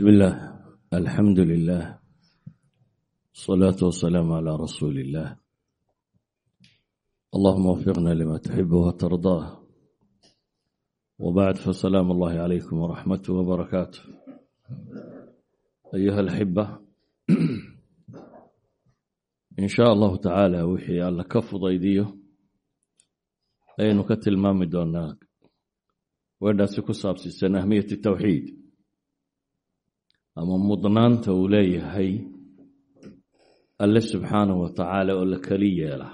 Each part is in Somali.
بسم الله الحمد لله الصلاة والسلام على رسول الله اللهم وفقنا لما تحب وترضاه وبعد فسلام الله عليكم ورحمته وبركاته أيها الحبة إن شاء الله تعالى وحي على كف ضيديه أي نكتل ما مدوناك وإنها سكساب سيسان أهمية التوحيد ama mudnaanta uu leeyahay alle subxaanahu wa tacaala oo la keli yeela.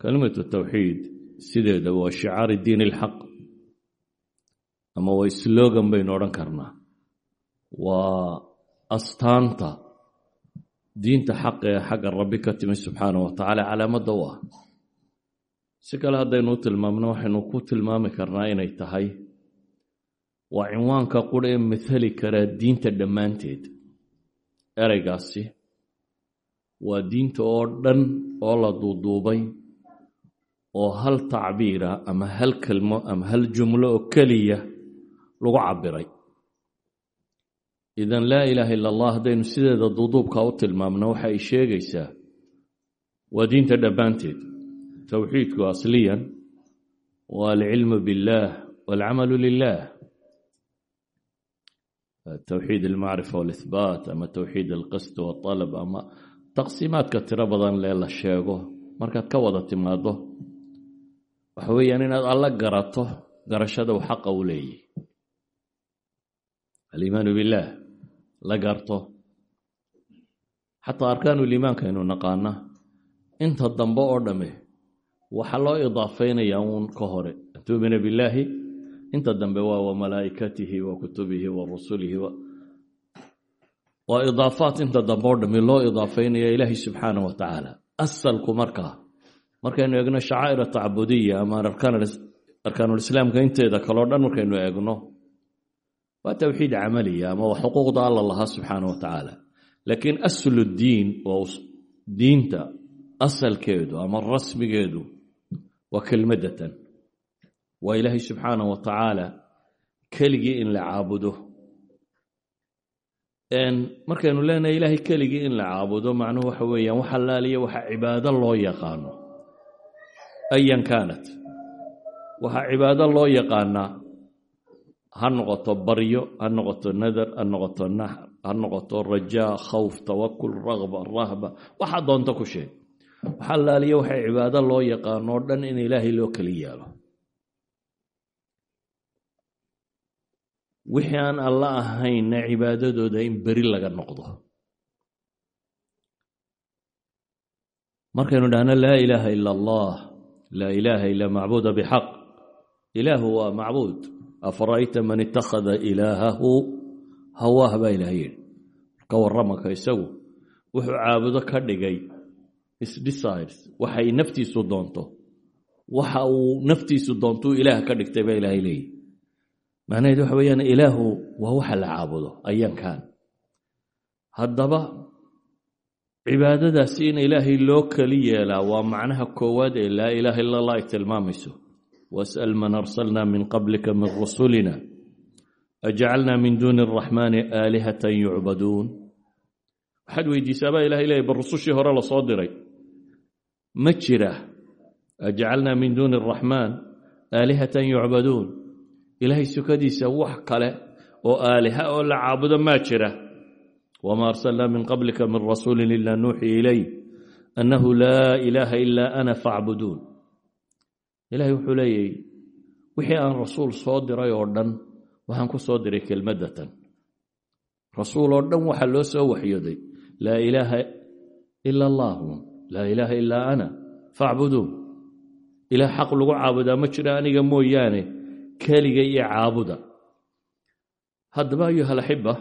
Kelimatu tawxiid sideeda waa shicaari diin ilxaq ama waa slogan baynu odhan karnaa. Waa astaanta diinta xaqa ee xagga rabbi ka timi subxaanahu wa tacaala calaamadda u ah. Si kale haddaynu tilmaamno waxaynu ku tilmaami karnaa inay tahay waa cinwaanka qura ee mathali karaa diinta dhammaanteed. Ereygaasi waa diinta oo dhan oo la duuduubay oo hal tacbiira ama hal kelmo ama hal jumlo oo keliya lagu cabiray idan laa ilaaha illa allah haddaynu sideeda duuduubka u tilmaamno waxa ay sheegaysaa waa diinta dhammaanteed. Towxiidku asliyan waa alcilmu biاllah walcamalu lilah towxiid almacrifa walihbaat ama towxiid alqasd walطalab ama taqsiimaadka tiro badan lee la sheego markaad ka wada timaado waxa weeyaan inaad alla garato garashada uu xaqa u leeyahy aliimaanu biاllah la garto xataa arkaanuliimaanka aynu naqaana inta dambe oo dhamme waxaa loo idaafaynayaa uun ka hore an tuumina inta dambe waa wa malaa'ikatihi wa kutubihi wa rusulihi waa idaafaat inta dambe oo dhamme loo idaafaynaya ilaahi subxaanah wa tacaala. Asalku markaa markaynu eegno shacaa'ir tacbudiya ama arkaanulislaamka inteeda kaleo dhan markaynu eegno waa towxiid camaliya ama waa xuquuqda alla lahaa subxaana wa tacaala. Laakiin aslu diin waa diinta asalkeedu ama rasmigeedu waa kelmadatan waa ilaahay subxaana wa tacaala keligii in la caabudo. Markaynu leenahay ilaahay keligii in la caabudo macnuhu waxa weeyaan wax allaaliya waxa cibaado loo yaqaano. Ayan kaanat. Waxaa cibaado loo yaqaanaa ha nadar ha noqoto naxr ha khawf tawakul ragba rahba. Waxaa doonto ku sheeg. Waxa laaliya waxay cibaado loo yaqaano o dhan in ilaahay loo keli wixii aan alla ahaynna cibaadadooda in beri laga noqdo. Markaynu dhahno laa ilaaha ila allah laa ilaaha ila macbuuda bixaq. Ilaahu waa macbuud. Afara'ayta man itakhada ilaahahu? Hawaah baa ilaah yidhi. Ka warramaka isagu. Wuxuu caabudo ka dhigay isdesires waxay naftiisu doonto. Waxa uu naftiisu doontuu ilaah ka dhigtay baa ilaahay leeyihi macnaheed waxa weeyaan ilaahu waa waxa la caabudo ayankan haddaba cibaadadaasi in ilaahay loo keli yeelaa waa macnaha koowaad ee laa ilaaha illa allah ay tilmaamayso was'al man arsalna min qablika min rusulina. Ajcalna min duuni araxmaani aalihatan yucbaduun. Waxaad weydiisaabaa ilahay leeyay bal rusushii hore la soo diray. Ma jira ajcalnaa min duuni araxmaan aalihatan yucbaduun ilaahay sukadiisa wax kale oo aaliha oo la caabudo maa jira. Wma arsalnaa min qablika min rasuuli ila nuuxii ilayh annahu laa ilaaha ilaa ana facbuduun ilahay wuxuu leeyahy wixii aan rasuul soo diray oo dhan waxaan ku soo diray kelmadatan rasuul oo dhan waxaa loo soo waxyooday. Laa ilaaha ila allahu laa ilaaha ilaa ana facbuduun ilaah xaq lagu caabudaa ma jiro aniga mooyaane keliga iyo caabuda. Haddaba ayuha alaxiba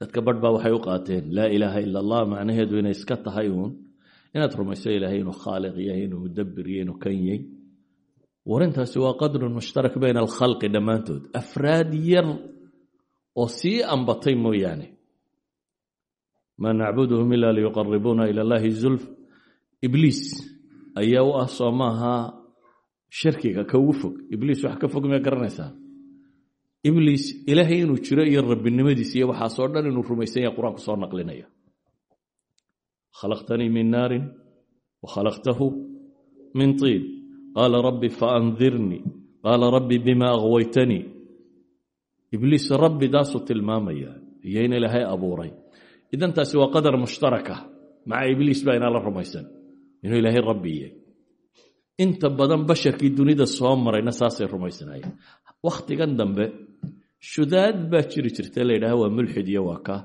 dadka barh baa waxay u qaateen laa ilaaha ila allah macnaheedu inay iska tahay uun. Inaad rumayso ilaahay inuu khaaliq yahay inuu mudabbir yahay inuu kan yahay. Warintaasi waa qadrun mushtarak bayna alkhalqi dhammaantood. Afraad yar oo sii ambatay mooyaane. Maa nacbuduhum ila liyuqaribuuna ila allahi zulf. Ibliis ayaa u ah soo shirkiga ka ugu fog. Ibliis wax ka fog miyaa garanaysaa? Ibliis ilaahay inuu jiro iyo rabbinimadiisa iyo waxaasoo dhan inuu rumaysan yahay qur'aanku soo naqlinaya. Khalaqtanii min naarin wa khalaqtahu min tiin. Qaala rabbi faandirnii. Qaala rabbi bima aghwaytanii. Ibliis rabbi daasuu tilmaamaya iyo in ilaahay abuuray. Idan taasi waa qadar mushtaraka. Maca ibliis baa inaa la rumaysan. Inuu ilaahay rabbi inta badan basharkii dunida soo marayna saasay rumaysanaayeen wakhtigan dambe shudaad baa jiri jirta la yidhaha waa mulxid iyo waa ka.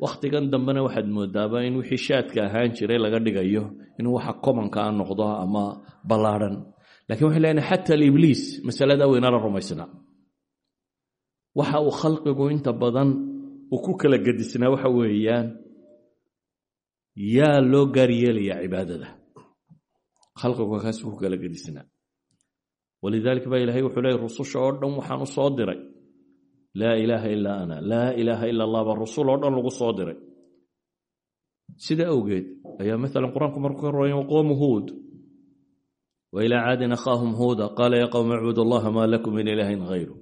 Wakhtigan dambena waxaad moodaaba in wixii shaadka ahaan jiray laga dhigayo inuu waxa komankaa noqdo ama ballaadhan laakiin waxay leeyahay xata alibliis masaladaa weynala rumaysnaa. Waxa uu khalqigu inta badan uu ku kala gedisnaa waxa weeyaan yaa loo gaar cibaadada khalqigu kaas ku kala gedisnaa walidaalika baa ilahay wuxuu leeyay rususha oo dhan waxaan u soo diray. Laa ilaaha ilaa ana. Laa ilaaha ila allah baa rusul oo dhan lagu soo diray. Sida awgeed ayaa maalan qur'aanku markuu ka roya qoomu huud. Wa ilaa caadin akhaahum huuda qaala yaa qowm icbud allaha maa lakum min ilaahin hayru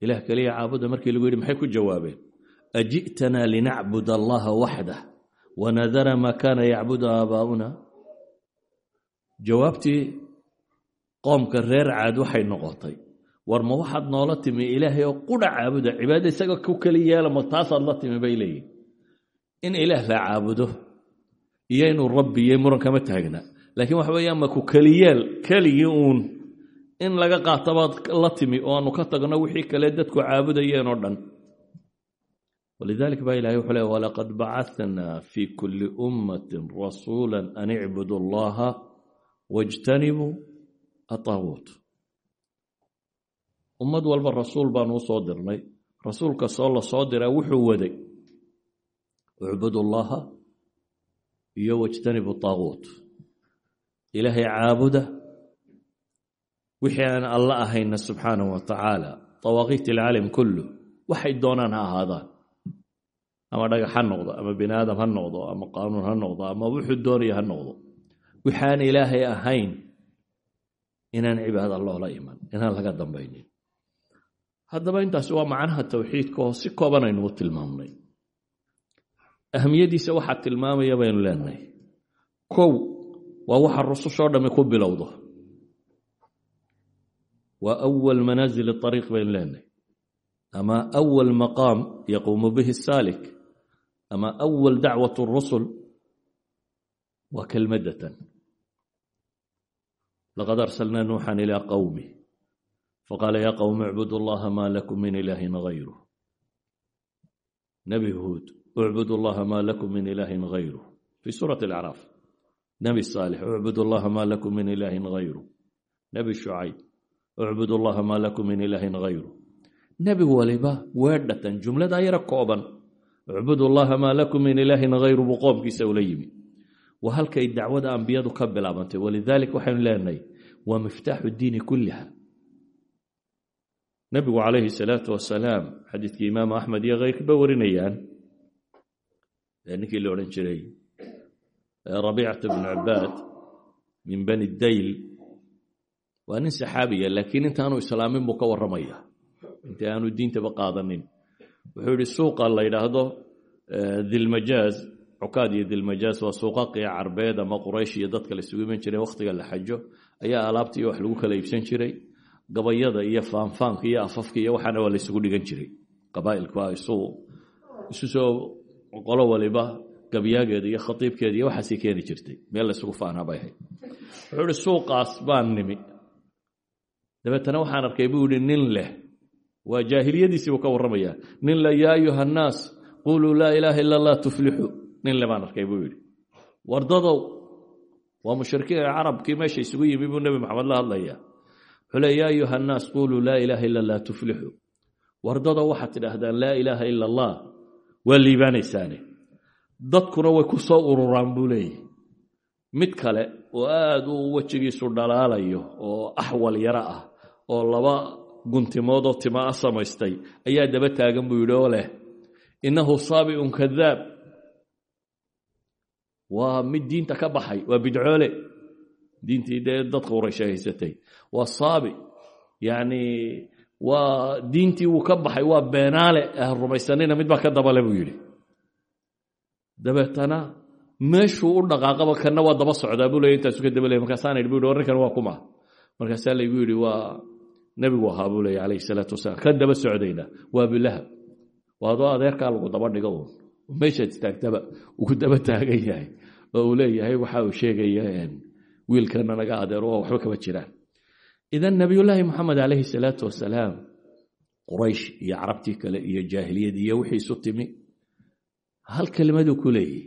ilah keliya caabuda markii lagu yidhi maxay ku jawaabeen? Aji'tanaa linacbud allaha waxdah wanadara maa kaana yacbudu aabaa'una jawaabtii qoomka reer caad waxay noqotay. War ma waxaad noola timi ilaahay oo qudha caabuda cibaada isaga ku keli yeela ma taasaad la timi bay in ilaah la caabudo iyo inuu rabbi iyo muran kama taagna. Laakiin waxa weeyaan ma ku keliyeel keligii uun. In laga qaato baad la timi oo aanu ka tagno wixii kale dadku caabudayeen oo dhan. Walidalik baa ilahay wuxuu leey walaqad bacatnaa fi kulli ummatin rasuula an icbudu wajtanibuu ataaguut ummad walba rasuul baanu u soo dirnay rasuul kastoo la soo diraa wuxuu waday ucbudu llaha iyo wajtanibu taaguut ilaahay caabuda wixii aan alla ahayna subxaanahu wa tacaala dawaaqiit ilcaalam kullu waxay doonaan ha ahaadaan ama dhagax ha noqdo ama bini aadam ha noqdo ama qaanuun ha noqdo ama wuxuu doonaya ha noqdo waxaan ilaahay ahayn inaan cibaada loola iman inaan laga dambaynin. Haddaba intaasi waa macnaha towxiidka oo si kooban aynu u tilmaamnay. Ahamiyadiisa waxaa tilmaamaya baynu leenahay kow waa waxa rusushoo dhamme ku bilowdo. Waa awal manaazil ariiq baynu leenahay ama awal maqaam yaquumu bihi saalik ama awal dacwat rusul waa kelmadatan laqad arsalnaa nuuxan ilaa qowmi faqaala yaa qowmi icbudu allaha maa lakum min ilaahin hayru nebi huud ucbudu allaha maa lakum min ilaahin hayru fii suurati alacraaf nebi saalix ucbudu allaha maa lakum min ilaahin hayru nebi shucayb ucbud allaha maa lakum min ilaahin hayru nebi waliba weedhatan jumladaa yara kooban ucbud allaha maa lakum min ilaahin hayru buu qoomkiisa ula yimi waa halkay dacwada ambiyadu ka bilaabantay walidalik waxaynu waa miftaaxu diini kulliha. Nebigu calayhi salaatu wasalaam xadiidkii imaamu axmed iyo keyrkaba warinayaan ninkii la odhan jiray rabiicata bnu cabaad min bani dayl. Waa nin saxaabiya laakiin intaanu islaamin buu ka warramaya. Inta aanu diintaba qaadanin. Wuxuu yihi suuqa la yidhaahdo dilmajaaz cukaad iyo dilmajaaz waa suuqaqii carbeed ama quraysh iyo dadka la isugu iman jiray wakhtiga la xajo ayaa alaabta iyo wax lagu kala iibsan jiray gabayada iyo faanfaanka iyo afafka iyo waxaana waa la isugu dhigan jiray. Qabaa'ilku isu isu soo qolo waliba gabyaageeda iyo khatiibkeeda iyo waxaasay keeni jirtay. Meel la isugu faanaa bay ahayd. Wuxuu ihi suuqaas baan nimi. Dabeetana waxaan arkay buu yihi nin leh. Waa jaahiliyadiisii buu ka warramayaa. Nin leh yaa ayuha annaas quluu laa ilaaha ila allah tuflixu nin le baan arkay buu yidhi. Wardadow waa mushrikiin carabkii meesha isugu yimi buu nebi maxamed la hadlaya wuxuu le yaa ayuha annaas laa ilaaha ila allah tuflixu wardadow waxaad tidhaahdaan laa ilaaha ila allah waa liibaanaysaane. Dadkuna way ku soo ururaan buu leeyahy mid kale oo aad uu wejigiisu dhalaalayo oo axwal yaro ah oo laba guntimoodoo timaa samaystay ayaa daba taagan buu yidhi oo leh innahu saabiun kadaab waa mid diinta ka baxay waa bidcoole. Diintii dee dadka quraysha waa saabi. Yacni waa diintii wuu ka baxay waa beenaale ah rumaysanina mid baa ka dabale buu yidhi. Dabeetana meeshuu u dhaqaaqaba kanna waa daba socdaa buu leey intaasu ka dabaley markaasaan idhi bu yidhi warrinkan waa kuma. Markaasaa laygu yidhi waa nebigu ahaa buu leeyay calayhi salaatu wasalaam. Kan daba socdayna waa bilahab waa adoo lagu daba dhigo meeshaad istaagtaba uu daba taagan yahay oo uu leeyahay waxa uu sheegaya wiilkana naga adeero oo waxba kama jiraan. Idan nabiyullaahi moxamed calayhi salaatu wasalaam quraysh iyo carabtii kale iyo jaahiliyadii iyo wixii isu timi hal kelimaduu ku leeyahy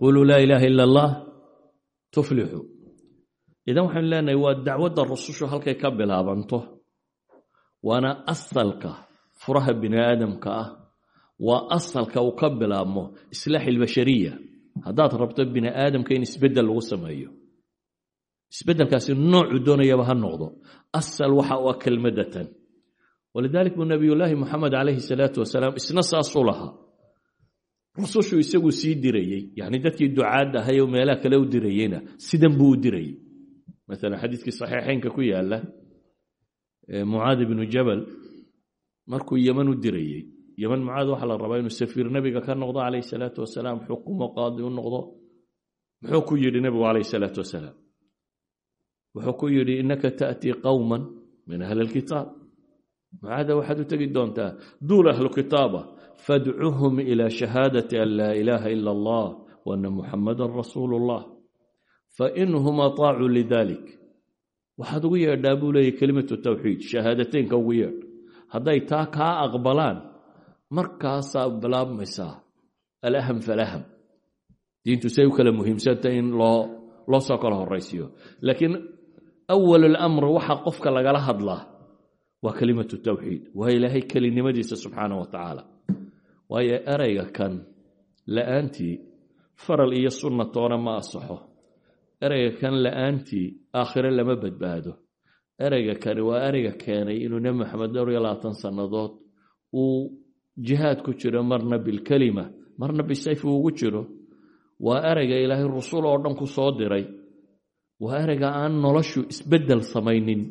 quluu laa ilaaha ila allah tuflixu. Idan waxaynu leenahay waa dacwadda rusushu halkay ka bilaabanto waana asalka furaha bini aadamka ah waa asalka uu ka bilaabmo islaax ilbashariya haddaad rabto bini aadamka in isbeddel lagu sameeyo. Isbeddelkaasi noocuu doonayaba ha noqdo. Asal waxa u ah kelmadatan. Walidalik buu nabiyullaahi moxamed calayhi salaatu wasalaam isna saasuu lahaa. Rusushu isaguu sii dirayey. Yacni dadkii ducaadda ahay oo meelaha kale u dirayeyna sidan buu u dirayey. Maalan xadiidkii saxiixeynka ku yaalla mucaad ibnu jabal markuu u dirayey yeman mucaad waxaa la rabaa inuu safiir nebiga ka noqdo calayhi salaatu wasalaam xukumo qaadi u noqdo muxuu ku yidhi nebigu calayhi salaatu wasalaam wuxuu ku yidhi innaka ta'tii qowman min ahli alkitaab mucaada waxaad u tegi doontaa duul ahlu kitaaba fadcuhum ila shahaadati an laa ilaaha ila allah waana muxamadan rasuulu llah fainhum ataacuu lidalik waxaad ugu yeedhaa buu leeyay kelimatu tawxiid shahaadateynka ugu yeedh hadday taa kaa aqbalaan markaasaa bilaabmaysaa. Alaham falaham. Diintu say u kala muhiimsantah in loo loo soo kala horaysiyo laakiin awal alamr waxa qofka lagala hadlaa waa kelimatu tawxiid. Waa ilaahay kelinimadiisa subxaana wa tacaala waayo ereyga kan la'aantii faral iyo sunna toona ma asaxo. Ereyga kan la'aantii aakhire lama badbaado. Ereyga kani waa ereyga keenay inuu nebi maxamed dhowr iyo labaatan sannadood uu jihaad ku jiro marna bilkelima marna bisayf ugu jiro waa ereyga ilaahay rusul oo dhan ku soo diray. Waa ereyga aan noloshu isbeddel samaynin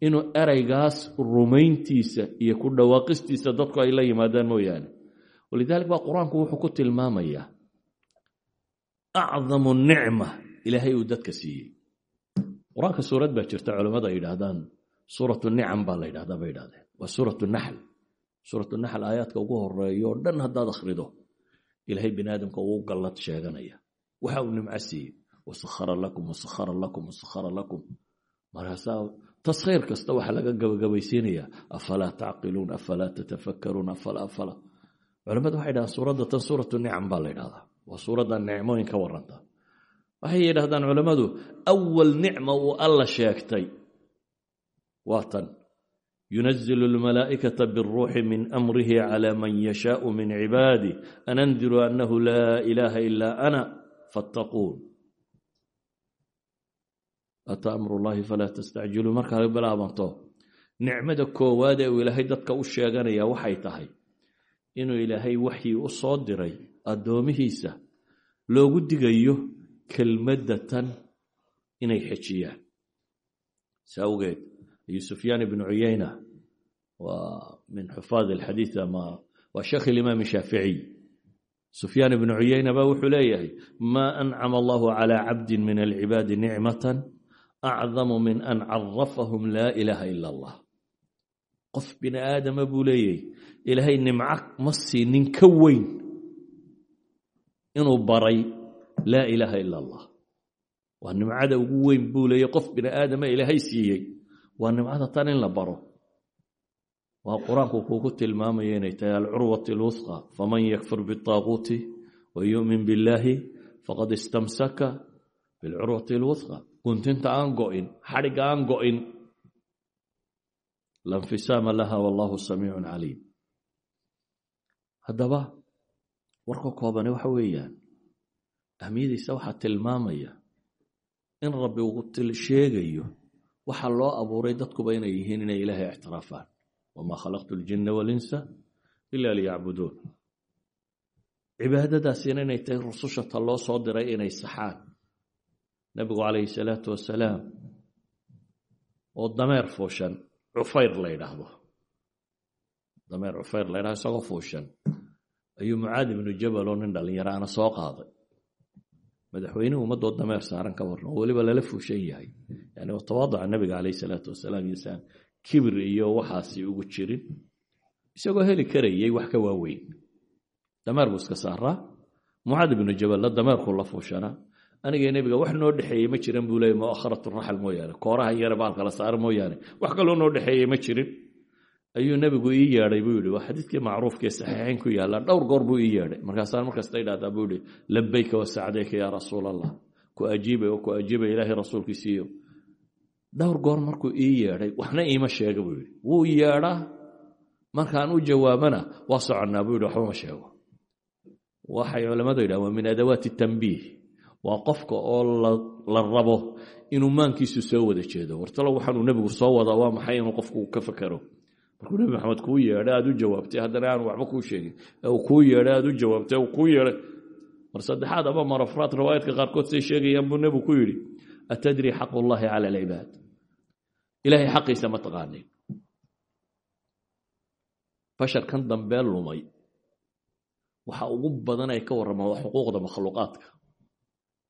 inuu ereygaas rumayntiisa iyo ku dhawaaqistiisa dadku ay la yimaadaan mooyaane. Walidalik baa qur'aanku wuxuu ku tilmaamayaa acdamu nicma ilaahay uu dadka siiyey. Qur'aanka suurad baa jirta culammadu ay yidhaahdaan suuratu nicam baa suuratu naxl aayaadka ugu horeeyo o dhan haddaad akhrido ilaahay bini aadamka uu gallad sheeganaya. Waxa uu nimco siiyey lakum wasakhara lakum wasakhara lakum. Markaasaa taskhiir kasta waxaa laga gabagabaysiinayaa afalaa tacqiluun afalaa tatafakkaruun afala afala culamadu waxay yidhahdaan suuradda tan suuratu nicam baa la yidhahdaa waa suuradda nicmooyin waranta waxay yidhahdaan culammadu awal nicma uu alla sheegtay. Waa tan yunazilu lmalaa'ikata biاlruuxi min amrihi cala man yashaau min cibaadih an andiruu annahu laa ilaaha ilaa ana fattaquun ataa amru llahi falaa tastacjiluu markaa bilaabanto nicmada koowaad ee uu ilaahay dadka u sheeganaya waxay tahay inuu ilaahay waxyii u soo diray addoomihiisa loogu digayo kelmadatan inay xejiyaan ayuu sufyaan ibnu cuyayna waa min xufaad alxadiid ama waa sheekh ilimaam shaaficiy sufyaan ibnu cuyayna ba wuxuu leeyahay maa ancama allahu calaa cabdin min alcibaadi nicmatan acdamu min an carafahum laa ilaaha ila allah. Qof bini aadama buu leeyahy ilaahay nimco ma siinin ka weyn inuu baray laa ilaaha ila allah. Waa nimcada ugu weyn buu leeyay qof bini aadama ilaahay siiyey waa nimcada tan in la baro. Waa qur'aanku kuugu tilmaamayo inay tahay alcurwati alwusqa faman yakfur biطaaquuti wa yumin biاllaahi faqad istamsaka bilcurwati alwusqa. Guntinta aan go'in xadhigga aan go'in lanfisaama laha wallahu samiicu caliim. Haddaba warka koobane waxa weeyaan ahmiyadiisa waxaa tilmaamaya in rabbi uu sheegayo waxaa loo abuuray dadkuba inay yihiin inay ilaahay ictiraafaan. Wamaa khalaqtu ljinna walinsa ila liyacbuduun cibaadadaasina inay tahay rusushata loo soo diray inay saxaan. Nebigu calayhi salaatu wasalaam oo dameer fuushan cufayr la ydhaahdo dameer cufeyr laydhaha isagoo fuushan. Ayuu mucaad ibnu jabal oo nin dhallinyaraana soo qaaday madaxweynuhu ummadoo dameer saaran ka warran oo weliba lala fuushan yahay. Yani tawaadaca nabiga caleyh salaatu wasalaam iyosaan kibir iyo waxaasi ugu jirin. Isagoo heli karayay wax ka waaweyn. Dameer buu iska saaraa. Mucaad ibnu jaballa dameerkuu la fuushanaa aniga nebiga wax noo dhexeeyey ma jiran buu leeyay muakharat raxal mooyaane kooraha yare baalka la saara mooyaane wax kaloo noo dhexeeyey ma jirin ayuu nebigu ii yeedhay buu yidhi waa xadiidkii macruufkae saxiixayn ku yaalla. Dhowr goor buu ii yeedhay. Markaasaan markasta idhahdaa buu yihi labayka wasacdayka yaa rasuul allah ku ajiibay oo ku ajiibay ilaahay rasuulkiisiiyo dhowr goor markuu ii yeedhay waxna iima sheega buu yidhi. Wuu yeedhaa markaan u jawaabana waa soconnaa buu yidhi waxba ma sheego. Waxay culammadu yidhahan waa min adawaati tambiih waa qofka oo la rabo inuu maankiisu soo wada jeedo. Wartalo waxaanuu nebigu soo wadaa waa maxay inuu qofku ka fakero markuu nebi maxamed kuu yeedhay aad u jawaabtay. Haddana aanu waxba kuu sheegin. Ee uu kuu yeedhay aad u jawaabtay uu kuu yeedhay. Mar saddexaad ama mar afraad riwaayaadka qaarkood say sheegayaan buu nebigu ku yidhi atadri xaq ullahi cala alcibaad ilaahay xaqiisa ma taqaanin basharkan dambee lumay. Waxa ugu badan ay ka warramaan waa xuquuqda makhluuqaadka.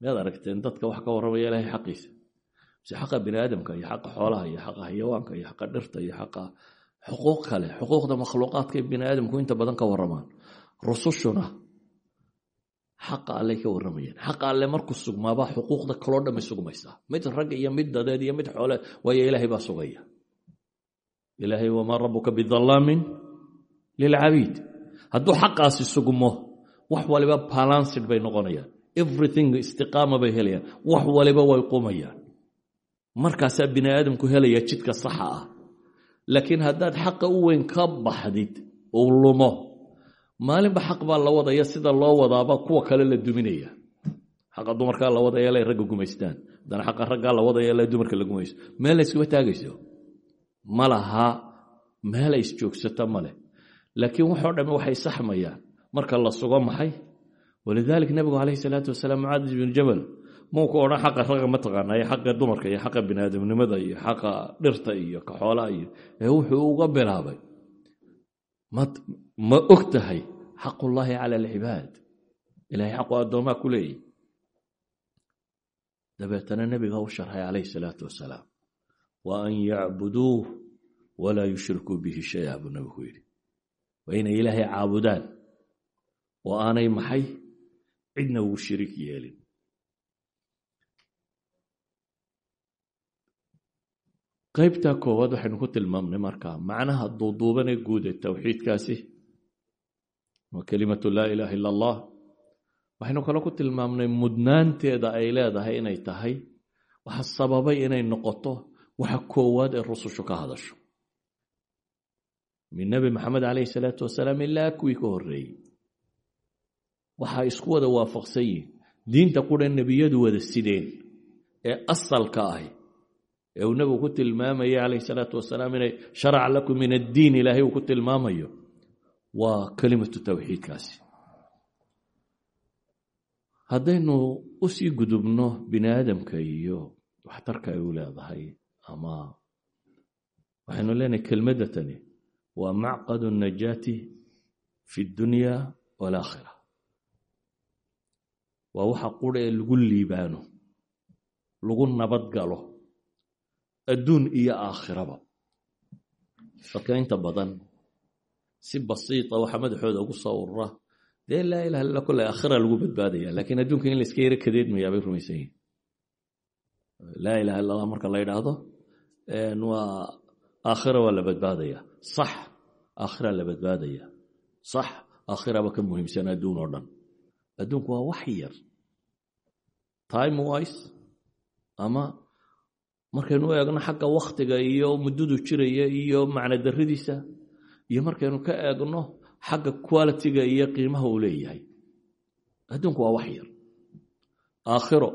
Miyaad aragteen dadka wax ka warramaya ilaahay xaqiisa? Mise xaqa bini aadamka iyo xaqa xoolaha iyo xaqa hayawaanka iyo xaqa dhirta iyo xaqa xuquuq kale xuquuqda makhluuqaadka ee bini aadamku inta badan ka warramaan. Rusushuna xaqa alley ka warramayaan xaqa alle markuu sugmaabaa xuquuqda kaloo dhamay sugmaysaa. Mid rag iyo mid dadeed iyo mid xoole waayo ilaahay baa sugaya. Ilaahay wamaa rabuka bidallaamin lilcabiid. Hadduu xaqaasi sugmo wax waliba balansid bay noqonayaan. Everything istiqaama bay helayaan. Wax waliba way qumayaan. Markaasaa bini helaya jidka saxa ah laakiin haddaad xaqa u weyn ka baxdid uu lumo maalinba xaq baa la wadaya sida loo wadaaba kuwa kale la duminaya. Xaqa dumarkaa la wadaya lay ragga gumaystaan. Haddana xaqa raggaa la wadaya lay dumarka la gumaysto. Meel la yskuma taagayso? Ma laha. Meel ay isjoogsata ma leh. Laakiin waxoo dhamme waxay saxmayaan. Marka la sugo maxay? Walidalik nebigu calayhi salaatu wasalaam mucaadis binu jabal muu ku odhan xaqa ragga ma taqaana iyo xaqa dumarka iyo xaqa biniaadamnimada iyo xaqa dhirta iyo ka xoolaha iyo ee wuxuu uga bilaabay. Ma og tahay xaqullaahi cala alcibaad. Ilahay xaqu addoomaa ku leeyahy dabeetana nebiga u sharxay calayhi salaatu wasalaam wa an yacbuduuh walaa yushrikuu bihi shaya buu nebigu yidhi. Waa inay ilaahay caabudaan oo aanay maxay cidna ugu shiriik yeelin qaybtaa koowaad waxaynu ku tilmaamnay markaa macnaha duuduubanee guud ee towxiidkaasi waa kelimatu laa ilaaha illa allah waxaynu kale ku tilmaamnay mudnaanteeda ay leedahay inay tahay waxa sababay inay noqoto waxa koowaad ee rusushu ka hadasho. Min nebi maxamed calayhi salaatu wasalaam ilaa kuwii ka horreeyey. Waxaa isku wada waafaqsan yihiin diinta qura nebiyadu wada sideen ee asalka ahi ee uu nebigu ku tilmaamaya calayhi salaatu wasalaam inay sharaca lakum min addiin ilaahay uu ku tilmaamayo waa kelimatu towxiidkaasi haddaynu u sii gudubno bini aadamka iyo waxtarka ay u leedahay ama waxaynu leenahay kelmaddatani waa macqadu najaati fi dunya walaakhira waa waxa qura ee lagu liibaano lagu adduun iyo aakhiraba. Dadka badan si basiita waxaa madaxooda ugu soo urura dee laa ilaha illa kole aakhira lagu badbaadaya lakiin adduunka in la iska yaro kadeedmayaa bay rumaysan yihiin ilaha illa allah marka la yidhaahdo waa aakhira waa badbaadaya. Sax aakhira la badbaadaya. Sax aakhiraba ka muhiimsan adduun oo adduunku waa wax yar. Time wise ama markaynu eegno xagga wakhtiga iyo muddadu jiraya iyo macno darridiisa iyo markaynu ka eegno xagga qualitiga iyo qiimaha uu leeyahay. Adduunku waa wax yar. Aakhiro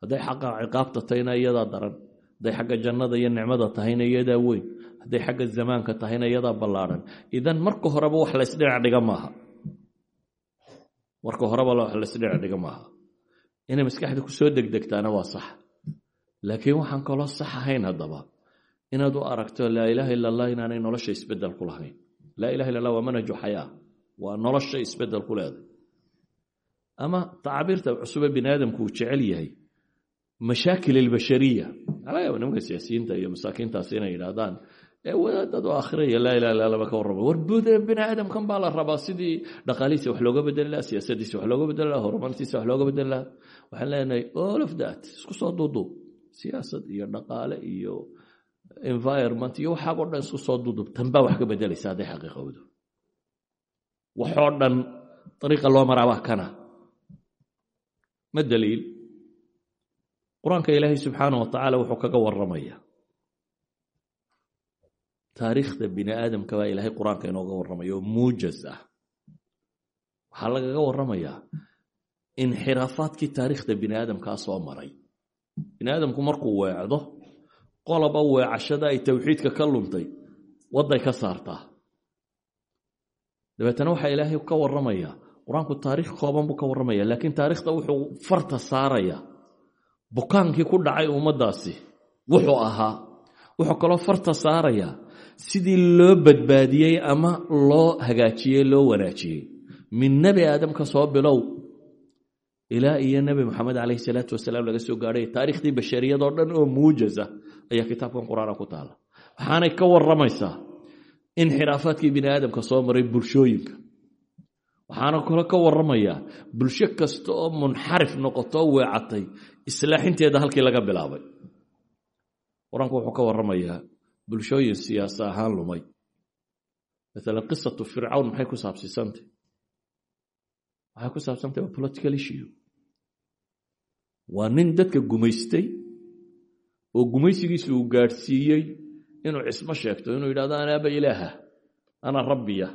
hadday xagga ciqaabta tahayna iyadaa daran hadday xagga jannada iyo nicmada tahayna iyadaa weyn hadday xagga zamaanka tahayna iyadaa ballaadhan idan marka horeba wax laysdhinac dhiga maaha. Marka horeba wax laysdhinac dhiga maaha. Inay maskaxda ku degdegtaana waa sax laakiin waxaan kaloo sax ahayn haddaba. Inaad u aragto laa ilaaha illa allah inaanay nolosha isbeddel ku lahayn. Laa ilaha illa lah waa manhaju xayaa. Waa nolosha isbeddel ku leeday ama tacaabiirta cusube bini uu jecel yahay. Mashaakil albashariya. Laga yaaba nimanka siyaasiyiinta iyo masaakiintaasi inay yidhaahdaan ee wadaadad oo akhriya laa ilaha illa laba ka warrama war aadamkan baa la rabaa? Sidii dhaqaalihiisa wax looga bedeli laha siyaasadiisa wax looga bedeli laha horumarintiisa wax looga bedeli laha waxaan leenahay all of that isku soo duuduub siyaasad iyo dhaqaale iyo environment iyo waxaagoo dhan isku soo duuduub tan baa wax ka bedelaysa hadday xaqiiqowdo. Waxoo dhan dariiqa loo maraa kana. Ma daliil? Qur'aanka ilaahay subxaana wa tacaala wuxuu kaga warramaya taariikhda bini aadamka baa ilaahay qur'aanka inooga warramaya oo muujaz ah. Waxaa lagaga warramayaa taariikhda bini aadamkaa soo maray bini aadamku markuu weecdo qoloba weecashada ay towxiidka ka luntay wadday ka saartaa. Dabeetana waxaa ilaahay ka warramayaa qur'aanku taariikh kooban buu ka warramaya laakiin taariikhda wuxuu farta saaraya. Bukaankii ku dhacay ummaddaasi wuxuu ahaa wuxuu kaloo farta saaraya sidii loo badbaadiyey ama loo hagaajiyey loo wanaajiyey. Min nebi aadam ka soo bilow ilaa iyo nebi moxamed calayhi salaatu wasalaam laga soo gaadhay taariikhdii bashariyadoo dhan oo muujaza ayaa kitaabkan qur'aana ku taala. Waxaanay ka warramaysaa inxiraafaadkii bini aadamka soo maray bulshooyinka. Waxaana kale ka warramayaa bulsho kasta oo munxarif noqotoo weecatay islaaxinteeda halkii laga bilaabay. Qur'aanku wuxuu ka warramayaa bulshooyin siyaasa ahaan lumay. Maalan qisatu fircawn maxay ku saabsiisantay? Waxay ku saabsantay? Waa political issue waa nin dadka gumaystay oo gumaysigiisu uu gaadhsiiyey inuu cismo sheegto inuu yidhahdo ana aba ilaaha ana rabbiya.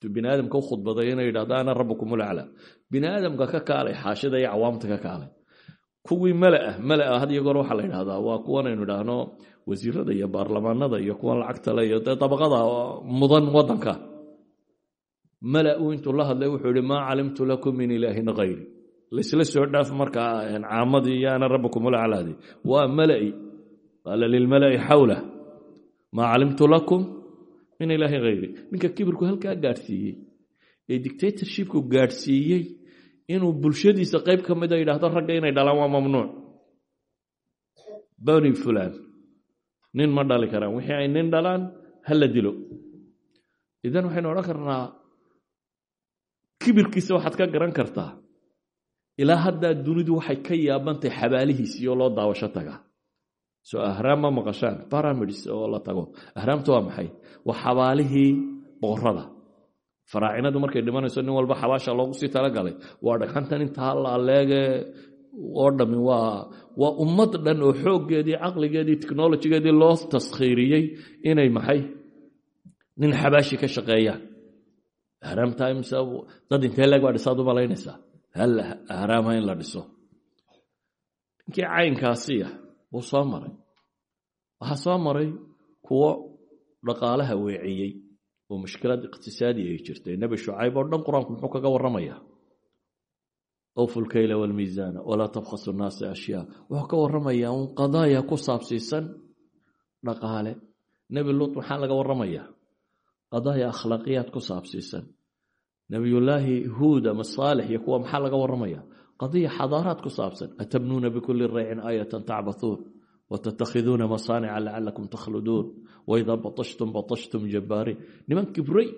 Intuu bini aadamka khudbaday inuu yidhahdo ana rabbukum ulacla bini aadamka ka kaalay xaashida iyo cawaamta ka kaalay. Kuwii mala mala had iyo goor waxaa la yidhahdaa waa kuwanaynu idhaahno wasiirada iyo baarlamaanada iyo kuwan lacagtale iyo dee mudan wadanka mala uu intuu la hadlay wuxuu maa calimtu lakum min ilaahin hayri laysla soo dhaaf markaa caamadii iyo ana rabbukum ulaclaadi waa mala'i qaala lilmala'i xawla maa calimtu lakum min ilaahin hayri ninka kibirku halkaa gaadhsiiyey ee dictatorshipku gaadhsiiyey inuu bulshadiisa qayb ka mida yidhaahdo ragga inay dhalaan waa mamnuuc. Bani fulan nin ma dhali karaan wixii ay nin dhalaan ha la dilo. Idan waxaynu odhan karnaa kibirkiisa waxaad ka garan kartaa ilaa haddaa dunidu waxay ka yaabantahay xabaalihiisiyo loo daawasho tagaa soo ahraam ma maqashaan? Baramids oo la tago. Ahraamta waa maxay? Waa xabaalihii boqorada faraacinadu markay dhimanayso nin walba xabaasha loogu sii talagalay. Waa dhagxantan intaa la aleege oo dhami waa waa ummad dhan oo xooggeedii caqligeedii technolojigeedii loo taskhiiriyey inay maxay? Nin xabaashi ka shaqeeyaan ahraam times dad intee leeg baa dhisaad u malaynaysaa hal ahraama in la dhiso? Ninkii caynkaasiya wuu soo maray. Waxaa soo maray kuwo dhaqaalaha weeciyey oo mushkilad iqtisaadi ay jirtay. Nebi shucayb oo dhan qur'aanku muxuu kaga warramaya awfu lkayla walmiisaana walaa tabkhasu nnaasa ashyaa. Wuxuu ka warramayaa un qadaaya ku nebiyullaahi huud ama saalix iyo kuwa maxaa laga warramaya qadiya xadaaraad ku saabsan atabnuuna bikulli raycin aayatan tacbathuun wtattakhiduuna masaanica lacalakum takhluduun waidaa batashtum batashtum jabbaariin niman kibray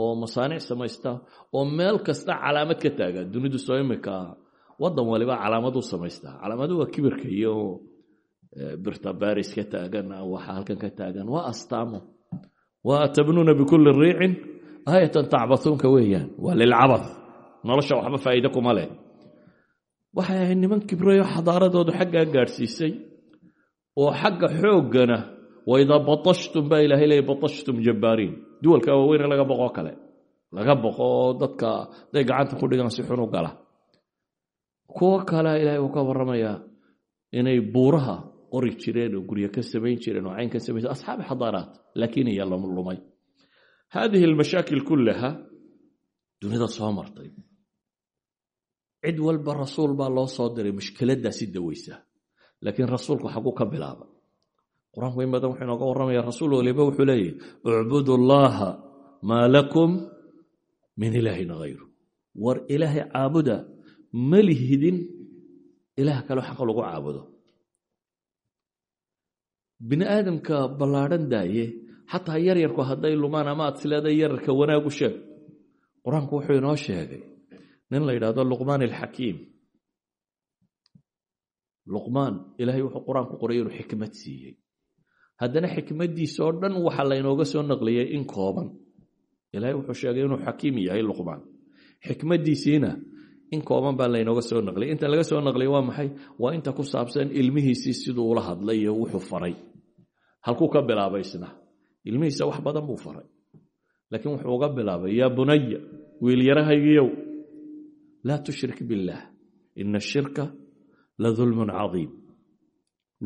oo masaanic samaysta oo meel kasta calaamad ka taagan dunidu soo imika wadan waliba calaamadu samaystaa calaamadu waa kibirka iyo birta baris ka taagan waxa halkan ka taagan. Waa astaamo. Waa tabnuuna bikulli riicin aayatan tacbathuunka weeyaan. Waa lilcabad nolosha waxba faa'iide kuma leh. Waxay ahayd niman kibrayoo xadaaradoodu xaggaa gaadhsiisay. Oo xagga xooggana waidaa batashtum baa ilahay leeyay batashtum jabbaariin duwalka waaweyne laga boqoo kale. Laga boqo oo dadka haday gacanta ku dhigaan si xun u gala. Kuwo kale ilahay uu ka warramayaa inay buuraha qori jireen oo guryo ka samayn jireen oo cayn ka haadihi almashaakil kullaha dunida soo martay cid walba rasuul baa loo soo diray mushkiladdaasi daweysa laakiin rasuulku xaguu ka bilaaba qur'aanku in badan wuxuu inooga warramaya rasuul waliba wuxuu leeyahy ucbudu llaha maa lakum min ilaahin hayru war ilaahay caabuda ma lihidin ilaah kaloo xaq lagu caabudo bini aadamka ballaadhan daaye xataa yaryarku hadday lumaan ama aad sileeday yararka wanaagu sheeg. Qur'aanku wuxuu inoo sheegay nin la yidhaahdo luqmaan alxakiim. Luqmaan ilaahay wuxuu qur'aanku qoray inuu xikmad siiyey. Haddana xikmaddiisa oo dhan waxa laynooga soo naqliyey in kooban. Ilaahay wuxuu sheegay inuu xakiim yahay luqmaan. Xikmaddiisiina in kooban baa laynooga soo naqliyay. Inta laga soo naqliyay waa maxay? Waa inta ku saabsan ilmihiisii siduu ula hadlay iyo wuxuu faray. Halkuu ka bilaabay isna ilmihiisa wax badan buu faray. Laakiin wuxuu uga bilaabay yaa bunaya wiilyarahaygiyow laa tushrik billaah ina ashirka la dulmun cadiim.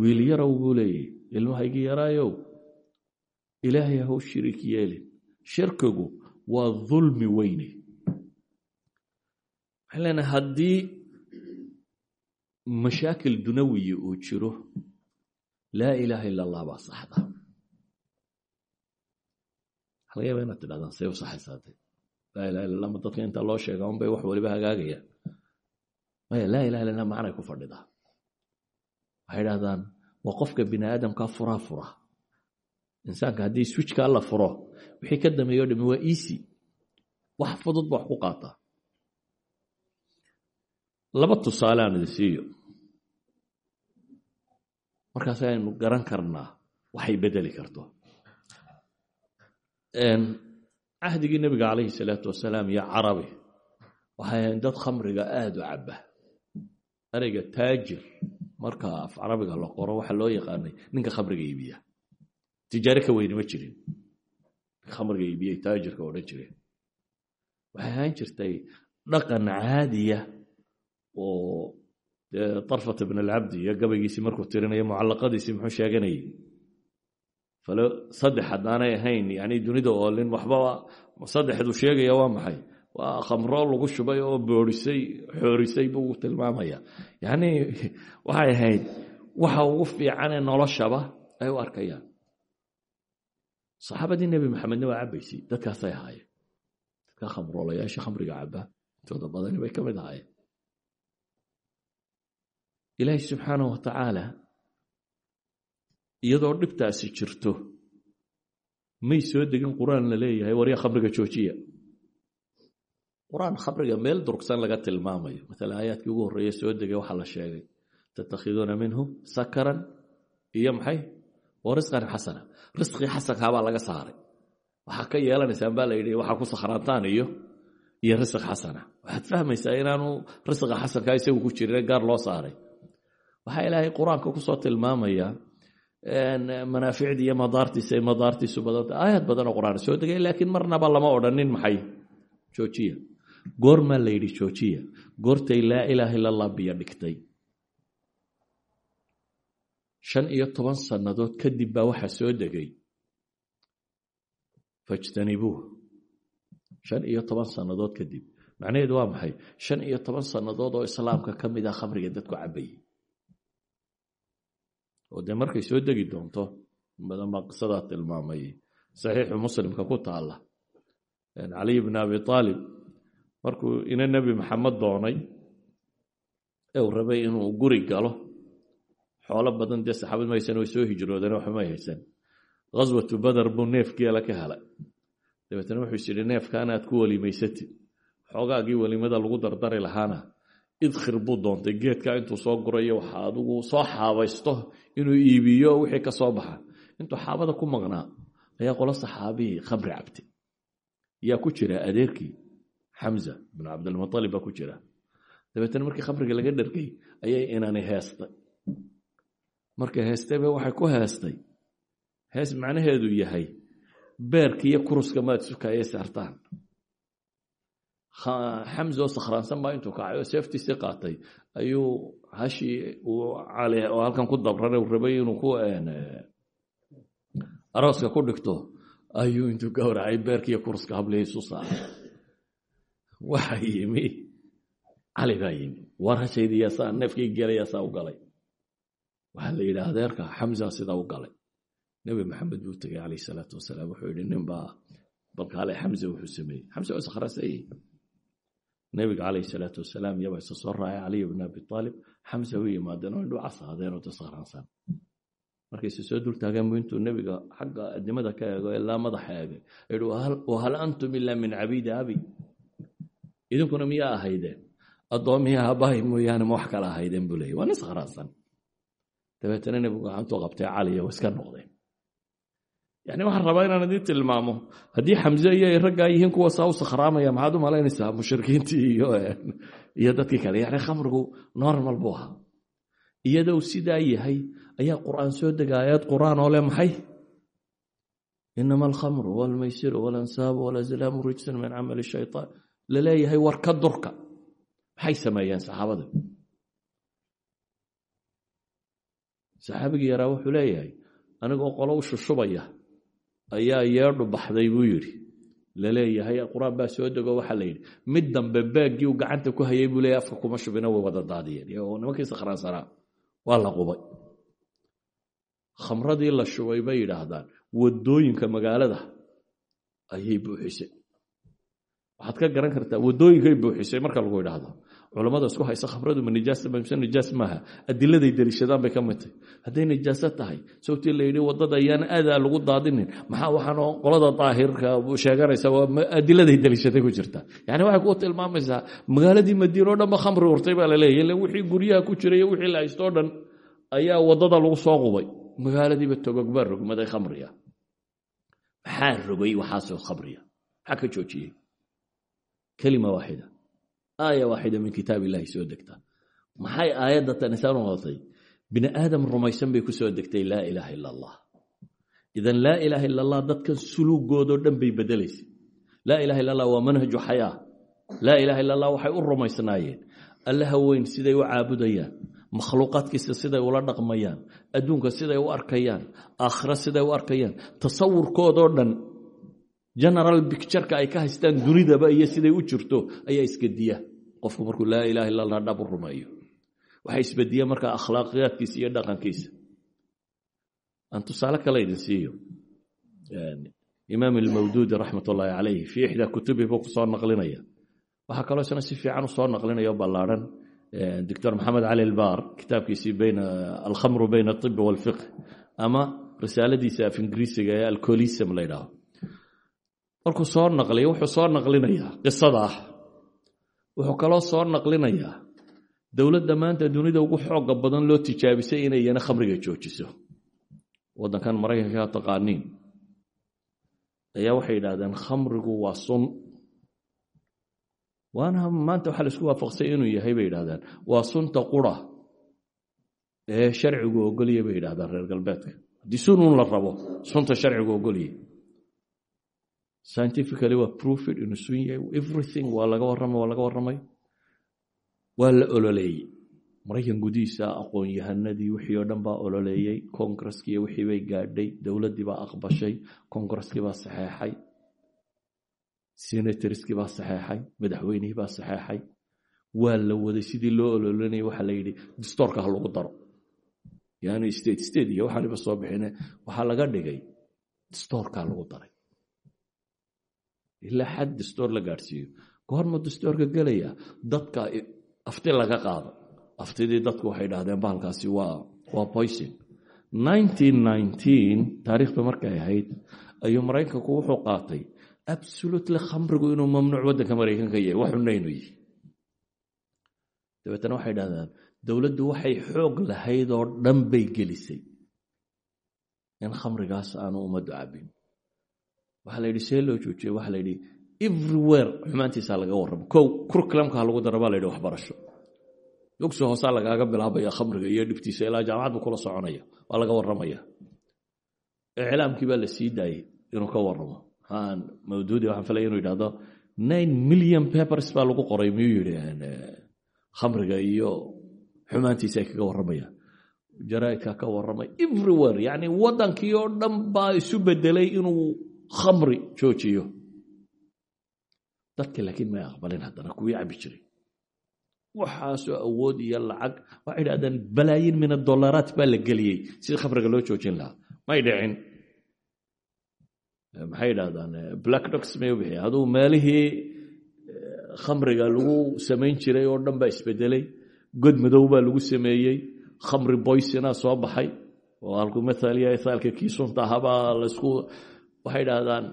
Wiil yarow buu leeyahy ilmahaygii yaraayow ilaahay haw shirik yeelin shirkigu waa dulmi weyne. Waxaan leenahay haddii mashaakil dunawiyi uu jiro laa ilaaha ila allah baa saxda waxa laga yaaba inaad tidhahdaan say u saxaysaatay. Laa ilaha illa ma dadka inta loo sheega unbay wax waliba hagaagayaan maya laa ilaha illa macnay ku fadhidaa. Waxay idhahdaan waa qofka bini aadamka furaa fura. Insaanka haddii swijkaa la furo wixii ka dameeyo dhami waa easy. Wax fudud ba wax ku qaataa. Laba tusaale aan idi siiyo. Markaas aynu garan karnaa waxay bedeli karto cahdigii nebiga calayhi salaatu wasalaam iyo carabi waxay dad khamriga aada u caba ereyga taajir marka af carabiga la qoro waxaa loo yaqaanay ninka khamriga iibiya. Tijaare ka ma jirin. Khamriga iibiyay taajirka odhan jireen waxay ahaan jirtay dhaqan caadiya oo darfat ibn alcabdi iyo gabaygiisii markuu tirinayo mucallaqadiisii muxuu sheeganayay saddex haddaanay ahayn yani dunida oolin waxbaba saddexdu sheegaya waa maxay? Waa khamro lagu shubay oo boorisay xoorisay buu tilmaamaya. Yani waxay ahayd waxa ugu fiicanee noloshaba ay u arkayaan. Saxaabadii nebi maxamedna waa cabaysay dadkaasay ahaayeen. Dadka khamroolayaasha khamriga caba intooda badani bay ka mid ahaayeen. Ilaahi subxaanah wa tacaala iyadoo dhibtaasi jirto. May soo degin qur'aan la leeyahay warya khamriga joojiya. Qur'aan khamriga meel durugsan laga tilmaamayo. Maala aayaadkii ugu horreeye soo degay waxaa la sheegay tattakhiduuna minhu sakaran iyo maxay? Wa risqan xasana risqii xasankaabaa laga saaray. Waxaa ka yeelanaysaan baa la yidhi waxaa ku sakhraantaan iyo iyo risq xasana waxaad fahmaysaa inaanu risqa xasankaa isagu ku jirin gaar loo saaray. Waxaa ilaahay qur'aanka ku soo tilmaamaya manaaficdii iyo madaartiisa ay madaartiisu badanta badan qur'aan soo degay laakiin marnaba lama odhanin maxay? Joojiya. Goormaa la yidhi joojiya. Goortay laa ilaaha illa allah biyo dhigtay. Shan iyo toban sannadood kadib baa waxaa soo degay. Fajtanibuuh shan iyo toban sannadood kadib. Macnaheedu waa maxay? Shan iyo toban sannadood oo islaamka ka mid ah khamriga dadku cabayay oo dee markay soo degi doonto badan baa qisadaa tilmaamay. Saxiixu muslimka ku taalla. Caliy bn abi aalib markuu ina nebi maxamed doonay ee uu rabay inuu guri galo. Xoolo badan dee saxaabad ma haysan soo hijroodeen waxba may haysan. Ghaswatu bader buu neef geela ka helay. Dabeetna wuxuu is yidhi neefkaana aad ku welimaysatid xoogaagii welimada lagu dardari lahaana idkhir buu doontay geedka intuu soo gurayo waxa adigu soo xaabaysto inuu iibiyo wixii ka soo baxa. Intuu xaabada ku maqnaa ayaa qolo saxaabihii khamri cabtay yaa ku jira adeerkii xamza bn cabdilmualib baa ku jira. Dabeetna markii khamriga laga dhargay ayay inani heestay markay heestayba waxay ku heestay hees macnaheedu yahay beerka iyo kuruska maad sukaaye saartaan xamzo sakhraansan baa intuu kacay oo seeftiisii qaatay ayuu hashii uu cali oo halkan ku dabrare uu rabay inuu ku arooska ku dhigto ayuu intuu gowracay beerkiiyo kuruska hablihiisu saaray waxa yimi cali baa yimi war hashaydii yaasaa neefkii gelay yaasaa u galay waxaa la yidhi adeerka xamza sidaa u galay nebi maxamed buu tegay calayh salaatu wasalaam nebiga calayhi salaatu wasalaam iyaba isa soo raacay caliy bn abi aalib xamse u yimaadeen oo indhu casaadeen oo dasakhraansan markayse soo dultaageen bu intuu nebiga xagga adimada ka eego ilaa madaxa eegay. Yihi wahal antum ilaa min cabiidi abi idinkuna miyaa ahaydeen? Addoomiya aabbahay mooyaane ma wax kala ahaydeen buu leeyay waa sakhraansan dabeetana nebigu gacantuu qabtay caliya waa iska noqdeen yani waxaan rabaa inaan idiin tilmaamo haddii xamse iyo raggaa yihiin kuwa saa u sakhraamaya maxaad u malaynaysaa mushrikiintii iyo dadkii kale yani khamrigu normal buu ahaa iyadou sidaa yahay ayaa qur'aan soo dega aayad qur'aan oo leh maxay inama alkhamru walmaysiru walansaabu walazlaamu rijsan min camali shaytaan la leeyahay war ka durka maxay sameeyeen saxaabada saxaabigii yaraa wuxuu leeyahay anigoo qolo u shushubaya ayaa yeedhu baxday buu yidhi. Laleeyahay qur'aan baa soo dego waxaa la yidhi mid dambe baaggii uu gacanta ku hayay buu leeyahy afka kuma shubina way wada daadiyeen. Iyagoo nimankii sakhraansanaa waa la qubay. Khamradii la shubay bay yidhaahdaan waddooyinka magaalada ayay buuxisay. Waxaad ka garan kartaa waddooyinkay buuxisay marka lagu idhaahdo culammada isku haysa khamradu ma nijaas maaha? Adiladay deliishadaan bay ka mid tahay. Hadday nijaaso tahay sawtii la yidhi ayaan aadaa lagu daadinin. Maxaa waxaanoo qolada daahirka sheeganaysa adiladay deliishaday ku jirta. Yani waxay ku tilmaamaysaa magaaladii madiine o dhan ba urtay baa la leeyahy illa wixii guryaha ku jiray iyo wixii la haysto o dhan ayaa waddada lagu soo qubay. Magaaladiiba togog baa rogmaday khamriga. Maxaa rogay? Waxaasoo khamriga. Maxaa ka joojiyey? Kelima waaxida aaya waaxida min kitaab illahi soo degta maxay aayadda tanisaan noqotay bini aadam rumaysan bay ku soo degtay laa ilaaha ila allah idan laa ilaaha ila allah dadkan suluugoodoo dhan bay bedelaysay laa ilaha illa allah waa manhaju xayaa laa ilaha illa allah waxay u rumaysnaayeen allaha weyn siday u caabudayaan makhluuqaadkiisa siday ula dhaqmayaan adduunka siday u arkayaan aakhira siday u arkayaan tasawurkoodoo dhan general bictureka ay ka haystaan dunidaba iyo siday u jirto ayaa isgediya qofku markuu laa ilaha illa allah dhab u rumeeyo. Waxaa isbediya markaa iyo dhaqankiisa. Aan tusaale kale idin siiyo. Imaam almawduudi raxmat ullaahi calayh fii ixdaa kutubi buu ku soo naqlinaya. Waxaa kaloo isna si fiican u soo naqlinaya o ballaarhan doctor maxamed cali albaar kitaabkiisii alkhamru bayna aibi walfiqh ama risaaladiisa af ingiriisiga ee alcolism la markuu soo naqliya wuxuu soo naqlinayaa qisada ah. Wuxuu kaloo soo naqlinayaa dowladda maanta dunida ugu xooga badan loo tijaabisay inayana khamriga joojiso. Waddankan maraykanka taqaaniin. Ayaa waxay yidhahdeen khamrigu waa sun. Waana maanta waxaa la isku waafaqsay inuu yahay bay yidhahdeen waa sunta qura ee sharcigu ogolya bay yidhahdeen reer galbeedka. Haddii sunun la rabo sunta sharcigu ogolya scientifically waa proofed inuu sun yahay everything waa laga warramay waa laga warramay. Waa la ololeeyey maraykan gudihiisa aqoon-yahanadii wixii oo dhan baa ololeeyey congresskiiyo wixii bay gaadhay. Dowladdii baa aqbashay. Congresskii baa saxeexay. Senatorskii baa saxeexay. Madaxweynihii baa saxeexay. Waa la waday. Sidii loo ololanayay waxaa la yidhi distoorka ha lagu daro. Yani state state iyo waxaaniba soo bixine waxaa laga dhigay distoorkaa lagu daray ilaa xad distoor la gaadhsiiyo. Goorma distoorka gelaya dadka afti laga qaado. Aftidii dadku waxay dhahdeen bahalkaasi waa boyson taariikhdu markay ahayd ayuu maraykanku wuxuu qaatay absolutely khamrigu inuu mamnuuc waddanka maraykanka yahay inuu yihi dabeetana waxay dhahdaan dowladdu waxay xoog lahayd oo dhan bay gelisay in khamrigaas aanu ummaddu cabin waxaa la yidhi see loo joojiyey la yidhi everywhere xumaantiisaa laga warramo. Kow kurkulamka ha lagu baa la yidhi waxbarasho. Dugsi hoosaa lagaaga bilaabaya khamriga iyo dhibtiisa ilaa jaamacad kula soconaya waa laga warramaya. Iclaamkii baa la sii inuu ka warramo. Maxaan mawduudi waxaan filaya inuu yidhahdo nine million papers baa lagu qoray miyuu yidhi khamriga iyo xumaantiisa kaga warramayaan jaraaidkaa ka warramay everywhere yani waddankii oo dhan baa isu bedelay inuu khamri joojiyo. Dadki laakiin may aqbalin haddana kuwii cabi jiray. Waxaasoo awood iyo lacag waxay idhahdeen balaayin min adolaraat baa la geliyey sidii khamriga loo joojin lahaa. May dhicin. Maxay yidhahdaan black dox may u bixiya aduu meelihii khamriga lagu samayn jiray oo dhan baa isbedelay. God madow baa lagu sameeyey. Khamri boysina soo baxay. Oo halku maaliya ithaalka kii sunta ahabaa laysku waxay idhaahdaan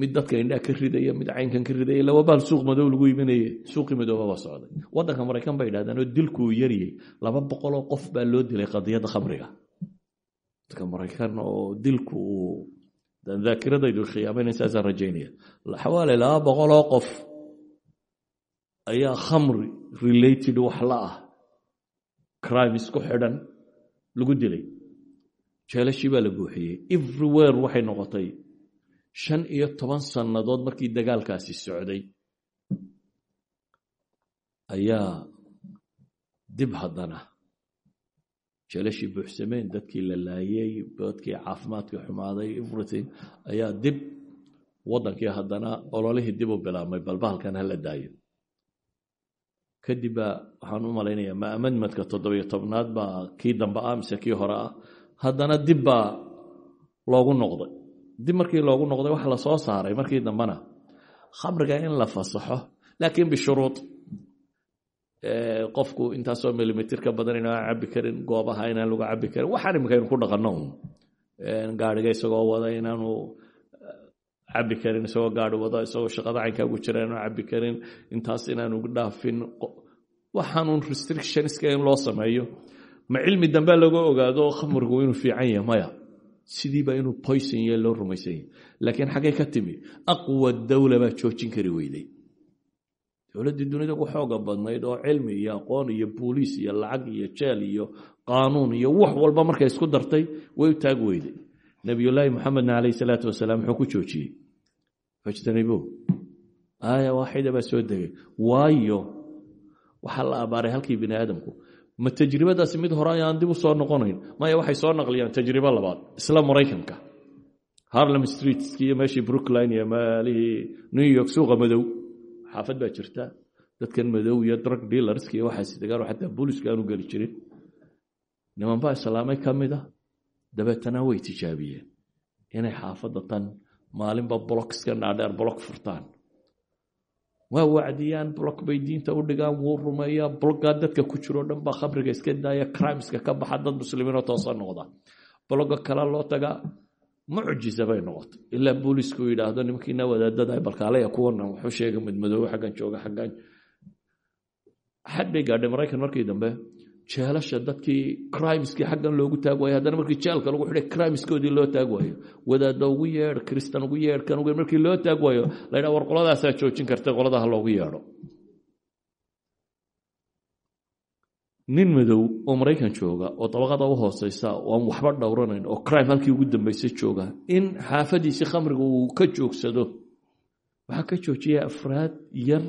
mid dadka indhaa ka ridaya mid caynkan ka ridaya illa waa bahal suuq madow lagu iibinaye suuqii madooba baa socday. Waddanka maraykan bay idhahdaan oo dilku uu yariyey laba boqoloo qof baa loo dilay qadiyadda khamriga. Dadka maraykan oo dilku uu daakiradaydu khiyaamaynasaasaan rajaynaya xawaali laba boqoloo qof ayaa khamri related wax la ah. Crimes ku xidhan lagu dilay jeelashii baa la buuxiyey. Everywhere waxay noqotay. Shan iyo toban sannadood markii dagaalkaasi socday ayaa dib haddana jeelashii buuxsameen dadkii la laayey dadkii caafimaadkii xumaaday everything ayaa dib waddankii haddana ololihii dib u bilaabmay balbahalkan hala daayo. Kadib baa waxaan u malaynayaa ma amendmentka toddobiyo tobnaad baa kii dambe ah mise kii hore ah haddana dib baa loogu noqday. Dib markii loogu noqday waxa la soo saaray markii dambena khamriga in la fasaxo laakiin bishuruud qofku intaasoo milimitr ka badan inaan cabi karin goobaha inaan lagu cabi karin waxaan aynu ku dhaqanno un gaariga isagoo wada inaanu cabi karin isagoo gaari wada isagoo shaqada caynkaagu jira inaanu cabi karin intaas inaanu dhaafin waxaanun restrictionska in loo sameeyo ma cilmi dambe laga ogaado khamrigu inuu fiican yahay maya. Sidiiba inuu poyson yahe loo rumaysan laakiin xaggay ka timi aqwa dawla baa joojin kari weyday dowladdii dunida ku xooga badnayd oo cilmi iyo aqoon iyo booliis iyo lacag iyo jeel iyo qaanuun iyo wax walba markay isku dartay way taag weyday nebiyullaahi moxamedna calayh salaatu wasalaam muxuu ku joojiyey. Fajtanibu aaya waaxida baa soo degay. Waayo waxaa la abaaray halkii bini aadamku ma tajribadaasi mid hore ayaan dib u soo noqonayn? Maya waxay soo naqliyaan tajribo labaad. Isla maraykanka. Harlem streetski iyo meeshii brookline iyo maalihii new york suuqa madow. Xaafad baa jirta. Dadkan madow iyo drug dealerska iyo waxaas degaan oo xataa booliska aanu geli jirin. Niman baa islaamay ka mid a dabeetana way tijaabiyeen inay xaafadda tan maalinba blockska dhaadheer block furtaan waa wacdiyaan block bay diinta u dhigaan wuu rumeeyaa bloggaa dadka ku jiroo dhan baa khamriga iska daaya crimeska ka baxa dad muslimiinoo toosa noqda. Blogga kale loo tagaa mucjisa bay noqotay. Ilaa boolisku yidhaahdo nimankiina wadaadada balkaalaya kuwana wuxuu sheega madmadoobe xaggan jooga xaggan. Xad bay gaadhay maraykan markii dambe jeelasha dadkii crimeskii xaggan loogu taag waayo. Haddana markii jeelka lagu xidhay crimeskoodii loo taag waayo. Wadaadda ugu yeedh kristan ugu yeedh kan ugu markii loo taag waayo la war qoladaasaa joojin karta qoladaha loogu yeedho. Nin madow oo maraykan jooga oo dabaqada u hooseysa oo waxba dhowranayn oo crime halkii ugu dambeysay jooga in xaafadiisii khamriga uu ka joogsado waxaa ka joojiyay afraad yar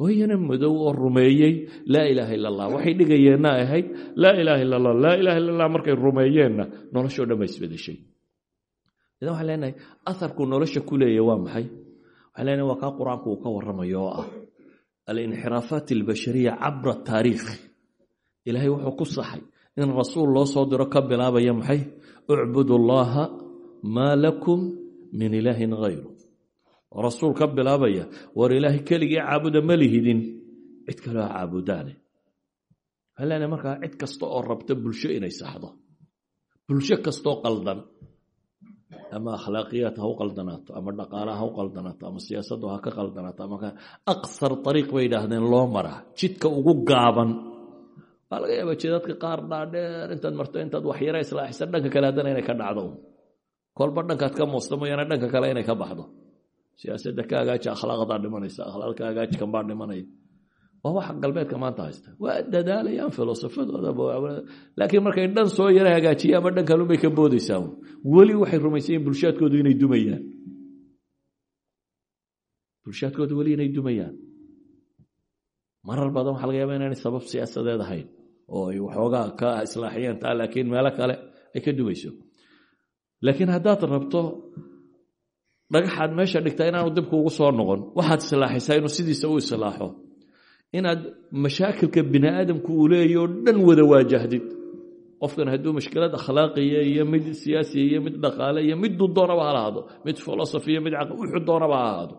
oo iyana madow oo rumeeyey laa ilaaha illa allah waxay dhigayeenna ahayd laa ilaaha illa allah laa ilaha illa allah markay rumeeyeenna noloshoo dhan baa isbedeshay. Idan waxaan leenahay aharku nolosha ku leeya waa maxay? Waxaan leenahay waa kaa qur'aanku uu ka warramayo oo ah alinxiraafaat albashariya cabra taariikh. Ilaahay wuxuu ku saxay in rasuul loo soo diro ka bilaabaya maxay? Ucbudu allaha maa lakum min ilaahin hayru rasuul ka bilaabaya war ilaahay keligii caabuda ma lihidin. Cid kaloo caabudaane. Waxaan leenahay markaa cid kasta oo rabta bulsho inay saxdo. Bulsho kastoo qaldan. Ama akhlaaqiyaad ha u qaldanaato ama dhaqaalaha ha u qaldanaato ama siyaasaddu ha ka qaldanaato ama aqsar ariiq bay yidhaahdeen loo maraa jidka ugu gaaban. Waa laga yaaba jeedadka qaar dhaadheer intaad marto intaad waxyara islaaxisa dhanka siyaasadda ka hagaaji akhlaaqdaa dhimanaysa akhlaaq ka hagaaji kanbaa dhimanaya waa waxa galbeedka maanta haysta. Waa dadaalayaan filosofadooda markay dhan soo yara hagaajiya ama dhan kalunbay ka boodaysaa. Weli waxay rumaysayiin bulshaadkoodu inay dumayaan. Bulshaadkoodu weli inay dumayaan. Marar badan waxaa laga yaaba inaanay sabab siyaasadeed ahayn oo ay waxoogaa ka islaaxiyeen taa laakiin meelo kale ay ka dumayso. Laakiin haddaad rabto dhagaxaad meesha dhigtaa inaanu dibku ugu soo noqon. Waxaad islaaxisaa inuu sidiisa u islaaxo. Inaad mashaakilka bini aadamku uu leeyahy oo dhan wada waajahdid. Qofkan hadduu mashkilad akhlaaqiya iyo mid siyaasiya iyo mid dhaqaale iyo mid doonaba ha lahaado. Mid filosofi iyo mid wuxuu doonaba ha ahaado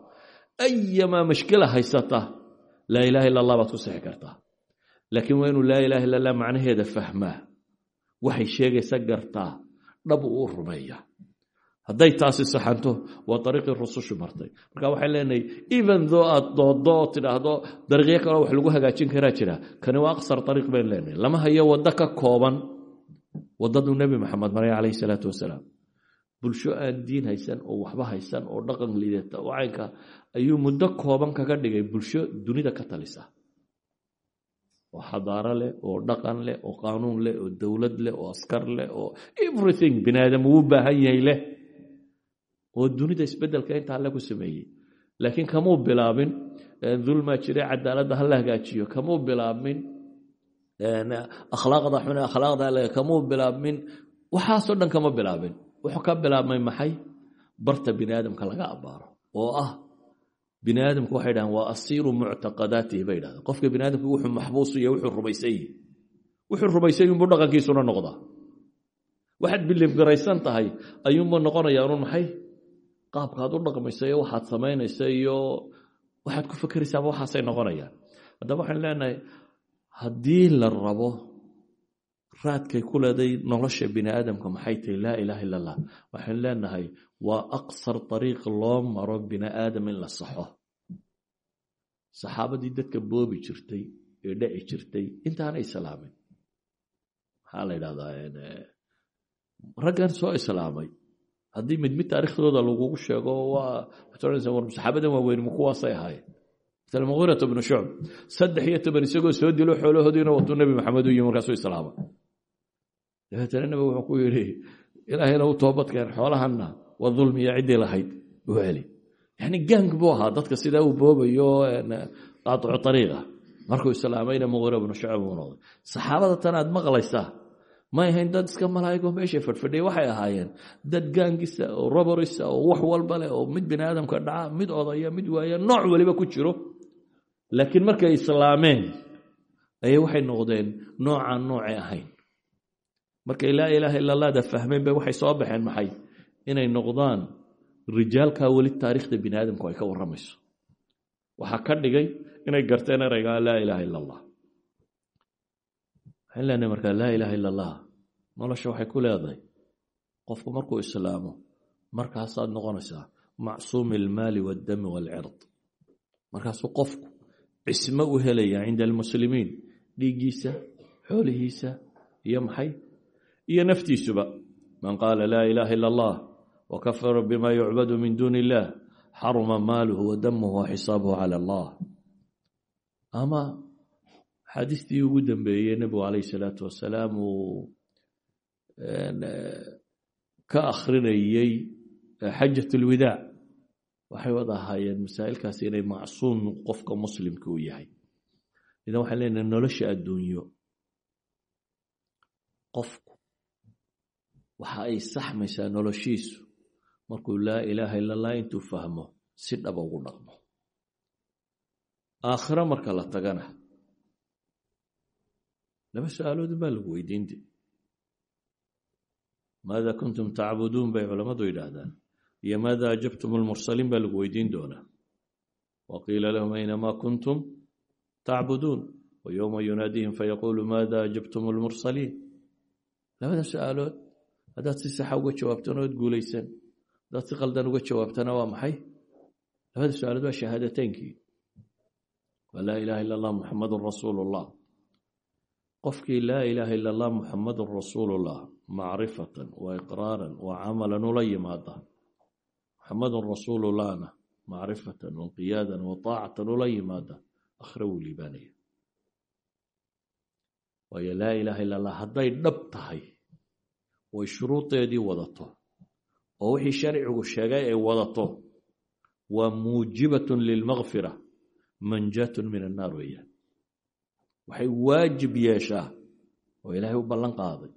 ayamaa mashkila haysata laa ilaha illa allah baad ku sixi kartaa. Laakiin waa inuu laa ilaha illa allah macnaheeda fahmaa. Waxay sheegaysa gartaa dhab uu rumeeya hadday taasi saxanto waa ariiqii rusushu martay. Marka waxaan leenahay even though aad dooddo oo tidhaahdo dariiqyo kaleo wax lagu hagaajin karaa jira kani waa aqsar ariiq bayn leenahay. Lama hayo waddo ka kooban waddaduu nebi maxamed maray calayhi salaatu wasalaam. Bulsho aan diin haysan oo waxba haysan oo dhaqan liidata oo ayuu muddo kooban kaga dhigay bulsho dunida ka talisa. Oo xadaaro leh oo dhaqan leh oo qaanuun leh oo dowlad leh oo askar leh oo everything bini aadam uu baahan yahay leh oo dunida isbeddelka inta alle ku laakiin kamuu bilaabin dulmaa jire cadaaladda hala hagaajiyo kamuu bilaabmin akhlaaqda xune akhlaaqda kamuu bilaabmin waxaasoo dhan kama bilaabin. Wuxuu ka bilaabmay maxay? Barta bini aadamka laga abaaro oo ah bini aadamku waxay waa asiiru muctaqadaatihi bay qofka bini wuxuu maxbuus iyo wuxuu rumaysan yihi wuxuu rumaysan yihiin buu dhaqankiisuna noqdaa. Waxaad bilibgaraysan tahay ayuunbuu noqonayaa unun maxay qaabkaad u dhaqmaysa iyo waxaad samaynaysa iyo waxaad ku fekeraysaaba waxaasay noqonayaan. Haddaba waxaan leenahay haddii la rabo raadkay ku leeday nolosha bini aadamka maxay tahay laa ilaha illa allah waxaan leenahay waa aqsar ariiq loo maro bini aadam in la saxo. Saxaabadii dadka boobi jirtay ee dheci jirtay intaanay islaamin maxaa la ydhahdaa raggan soo islaamay haddii mid mid taarikhdooda lagugu sheego saxaabadan waaweyn ma kuwaasay ahaayeen muqiirata bnu shucb saddex iyo toban isagoo soo dilo xoolahoodiina watuu nebi maxamed u yimi markaasuu islaama dabeetana nebigu wuxuu ku yidhi ilaahayna u toobadkeen xoolahanna waa dulmiya ciddii lahayd u yani gang buu ahaa dadka sidaa uu boobayo qaaicu ariiqa markuu islaamayna muqiira bnu shucb uu noqday. Saxaabada tan aad maqlaysaa may ahayn dad iska malaa'igo meeshay fadhfadhiya waxay ahaayeen dad gaangisa oo roborisa oo wax walba leh oo mid bini aadamka dhaca mid odaya mid waaya nooc waliba ku jiro. Laakiin markay islaameen ayay waxay noqdeen noocaan noocay ahayn. Markay laa ilaaha illa allahda fahmeen bay waxay soo baxeen maxay? Inay noqdaan rijaalkaa weli taariikhda bini aadamku ay ka warramayso. Waxaa ka dhigay inay garteen ereygaa laa ilaaha illa allah waxaan leenahay markaa laa ilaaha illa allah nolosha waxay ku leedahay. Qofku markuu islaamo markaasaad noqonaysaa macsuumi almaali waاddami waalcird. Markaasuu qofku cismo u helaya cinda almuslimiin dhiiggiisa xoolihiisa iyo maxay? Iyo naftiisuba. Man qaala laa ilaaha illa allah wakafara bima yucbadu min duuni illah xaruma maaluhu wadamuhu waxisaabuhu cala allah. Ama xaadiistii ugu dambeeyey nebigu calayh salaatu wasalaam uu ka akhrinayey xajat lwidaac waxay wada ahaayeen masaa'ilkaasi inay macsuum qofka muslimka u yahay. Idan waxaan leenahay nolosha adduunyo. Qofku waxa ay saxmaysaa noloshiisu markuu laa ilaaha allah intuu fahmo si dhaba ugu dhaqmo. Aakhiro marka la tagana laba su'aalood baa lagu weydiinti maada kuntum tacbuduun bay culammadu yidhaahdaan iyo maada ajabtum almursaliin baa lagu weydiin doonaa wa qiila lahum aynamaa kuntum tacbuduun wa yowma yunaadihim fayaquulu maada ajabtum almursaliin labada su'aalood haddaad si saxa uga jawaabtana ood guulaysan haddaad si qaldan uga jawaabtana waa maxay labada su'aalood waa shahaadateynkii waa laa ilaha illa allah muxamadun rasuulu llah qofkii laa ilaaha illa allah muxamadun rasuulullah macrifatan wa iqraaran wa camalan ula yimaada. Muxamadun rasuulullahna macrifatan wa qiyaadan wa taacatan ula yimaada. Akhre wuu liibaanaya. Waayo laa ilaaha illa allah hadday dhab tahay way shuruudeedii wadato. Oo wixii sharcigu sheegay ay wadato. Waa muujibatun lilmakfira manjatun min annaar weeyaan waxay waajib yeeshaa oo ilaahay u ballan qaaday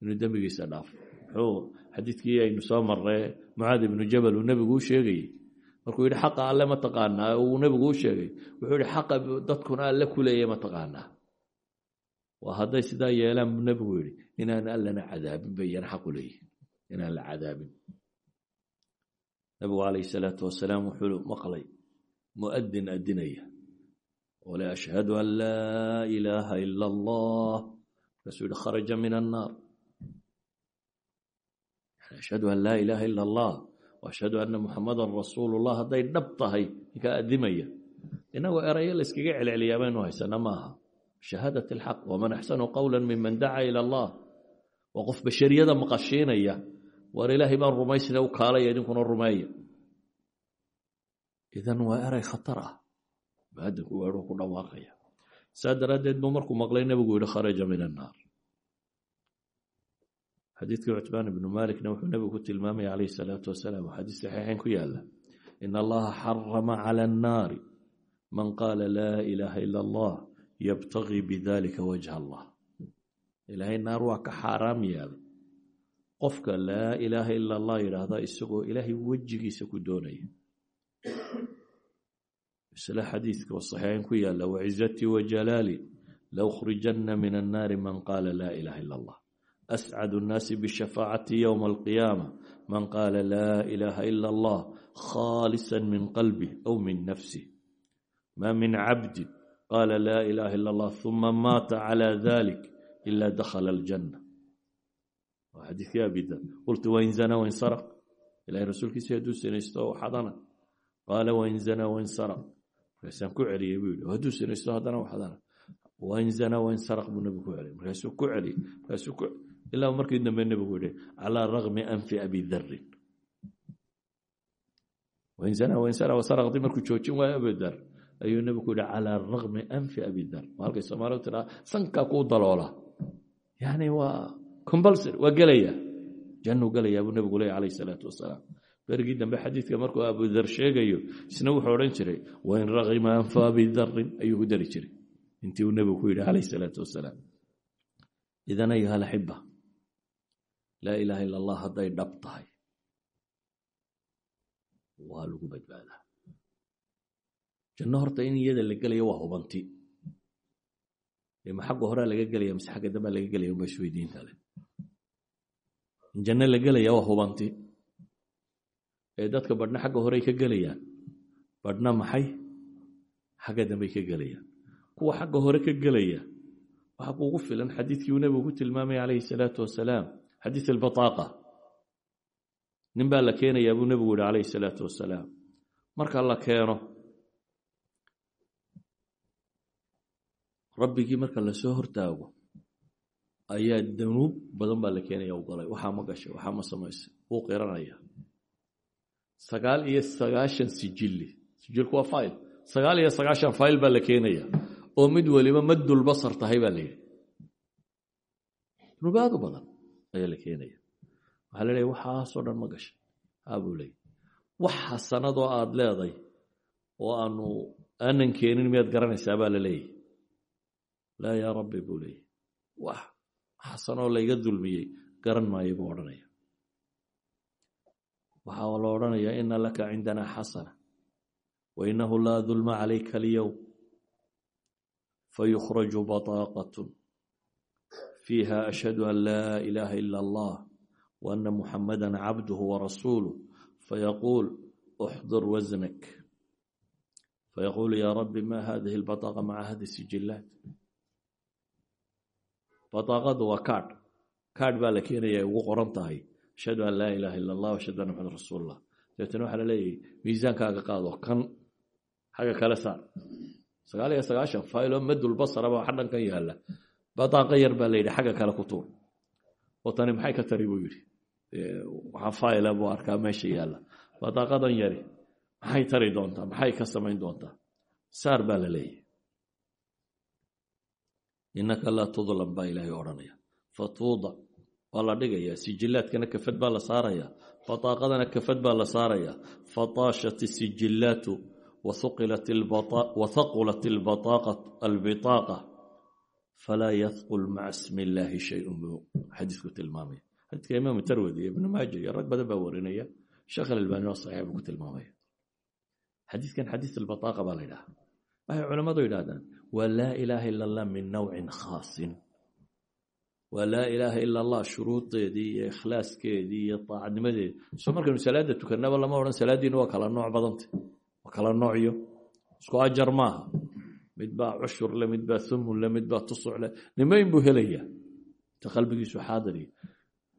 inuu dembigiisa dhaafo. Muxuu xadiidkii aynu soo marnay mucaad ibnu jabal uu nebigu u sheegayey. Markuu yidhi xaqa alle ma taqaanaa? Uu nebigu u sheegay. Wuxuu yihi xaqa dadkuna alle ku leeyahy ma taqaanaa. Waa hadday sidaa yeelaan buu nebigu yidhi inaan allana cadaabin bay yana xaqu leeyihiin inaan la cadaabin. Nabigu calayh salaatu wasalaam wuxuu maqlay mu'adin adinaya oo le ashhadu an laa ilaaha ila allah markaasuu yihi kharaja min annaar ashhadu an laa ilaaha ila allah ashhadu anna muxamadan rasuulu llah hadday dhab tahay ninkaa adimaya inagoo erayo la yskaga celceliyaa baynu haysana maaha shahaadat alxaq waman axsanu qowla miman dacaa ila allah waa qof bashariyada maqashiinaya waar ilaahay baan rumaysna u kaalaya muadinku weeruu ku dhawaaqaya. Saa daraaddeed buu markuu maqlay nebigu yihi kharaja min annaar xadiidkii cutbaan ibnu malikna wuxuu nebigu ku tilmaamaya calayhi salaatu wasalaam xadiis saxiixayn ku yaalla in allaha xarama cala annaari man qaala laa ilaaha ila allah yabtagii bidalika wajha allah ilaahay naar waa ka xaaraam yeelay qofka laa ilaaha ila allah yidhaahda isagoo ilaahay wejigiisa ku doonaya sida xadiidka oo saxiixayn ku yaalla wacizatii wajalaali laukhrijana min annaari man qaala laa ilaaha ila allah ascadu annaasi bishafaacati yowma alqiyaama man qaala laa ilaaha ila allah khaalisa min qalbih aw min nafsih ma min cabdin qaala laa ilaaha ila allah huma maata calaa dalik ila dakhala aljanna. Waa xadiidkii abidan ah. qultu wain zana wain saraq. Ilahay rasuulkiisa hadduu sinaysto xadana qaala wain zana wain saraq markaasaan ku celiyey buu yidhi hadduu sinaysto haddana waxdana wainzana wainsaraq buu nebigu ku celiyey markaasuu ku celiyey markaasuu ku ilaa markii dambe nebigu yidhi calaa raqmi anfi abi darrin. Wainzana wainsana wasaraqdii markuu joojin waayo abi dar ayuu nebigu ku calaa raqmi anfi abi dar. Halkay soomaalidu tidhaha sankaa kuu daloola. Yacni waa compulsory waa gelaya. Jannuu gelayaa buu nebigu leeyahy calayhi salaatu wasalaam berigii dambe xadiidka markuu abudar sheegayo isna wuxuu odhan jiray wain ragima anfa abidarin ayuu ku dari jiray. Intii uu nebigu ku yidhi calayh salaatu wasalaam. Idan ayuha alaxiba laa ilaaha ila allah hadday dhab tahay. Waa lagu in iyada la gelayo waa hubanti. Ma xagga horea laga gelaya mise xagga dambea laga gelaya unba isweydiinta le in la gelaya waa hubanti ee dadka badhna xagga horey ka gelayaan. Badhna maxay? Xagga dambey ka gelayaan. Kuwa xagga hore ka gelaya waxaa kuugu filan xadiidkii uu nebigu ku tilmaamaya calayhi salaatu wasalaam xadiid albitaaqa nin baa la keenayaa buu nebigu yihi calayhi salaatu wasalaam marka la keeno rabbigii marka la soo hortaago ayaa danuub badan baa la keenaya u galay. Waxaa ma gashay waxaa ma samaysay wuu qiranaya sagaal iyo sagaashan sijilli sijilku waa file sagaal iyo sagaashan file baa la keenaya. Oo mid weliba maddulbasar tahay baa la yidhi. Dunuubaadu badan ayaa la keenaya. Waxaa la leeya waxaasoo dhan ma gashay. Haabuu leeyay wax xasanadoo aada leeday oo aanu aanan keenin miyaad garanaysaa? baa la leeyahy laa yaa rabbi buu leeyay wax xasanoo layga dulmiyey garan maayo buu odhanaya waxaa la odhanayaa ina laka cindana xasana wainahu laa dulma calayka alyowm fayukhraju bataaqatun fiiha ashhadu an laa ilaaha ila allah waana muxamada cabduhu warasuuluh fayaquul uxdur wasnak fayaquul ya rabbi ma hadihi lbataaqa maca hadi sijillaat. Bataaadu waa kaadh. Kaadh baa la ay ugu qoran ashhadu an laa ilaaha illa allah ashhadu anna maxamed rasuulullah dabeetana waxaa la leeyahay miisaankaaga qaado kan xagga kale saar sagaal iyo sagaashan failo madulbasara baa xadhankan yaalla badaanqa yar baa layidhi xagga kale ku tuur oo maxay ka tari buu yidhi waxaa faila buu arkaa meesha yaalla badaaqadan yari maxay tari doontaa maxay ka samayn doontaa saar baa la leeyahay innaka laa tudlam baa ilaahay odhanaya fatuuda waa la dhigaya sijillaadkana kafad baa la saaraya badaaqadana kafad baa la saaraya. Fataashat isijillaatu wathaqulat albitaaqa. Falaa yadqul maca smi illaahi shayun xadiisku tilmaamaya. Xadiiska imaam tarwadi ibnu maaja iyo rag badan baa warinaya sheekh alalbani oo saxiix buu ku tilmaamaya. Xadiiskan xadiis albitaaqa baa la yidhaha waxay culammadu yidhahdaan waa laa ilaaha ila allah min nawcin khaasin waa laa ilaaha ila allah shuruudeedii iyo ikhlaaskeedii iyo daacadnimadeedi soo markaynu salaada tukanaba lama odhan salaadiina waa kala nooc badanta waa kala noocyo. Isku ajar maaha. Mid baa cushur le mid baa thumun le mid baa tusuc le nimayn buu helayaa. Inta qalbigiisu xaadiriya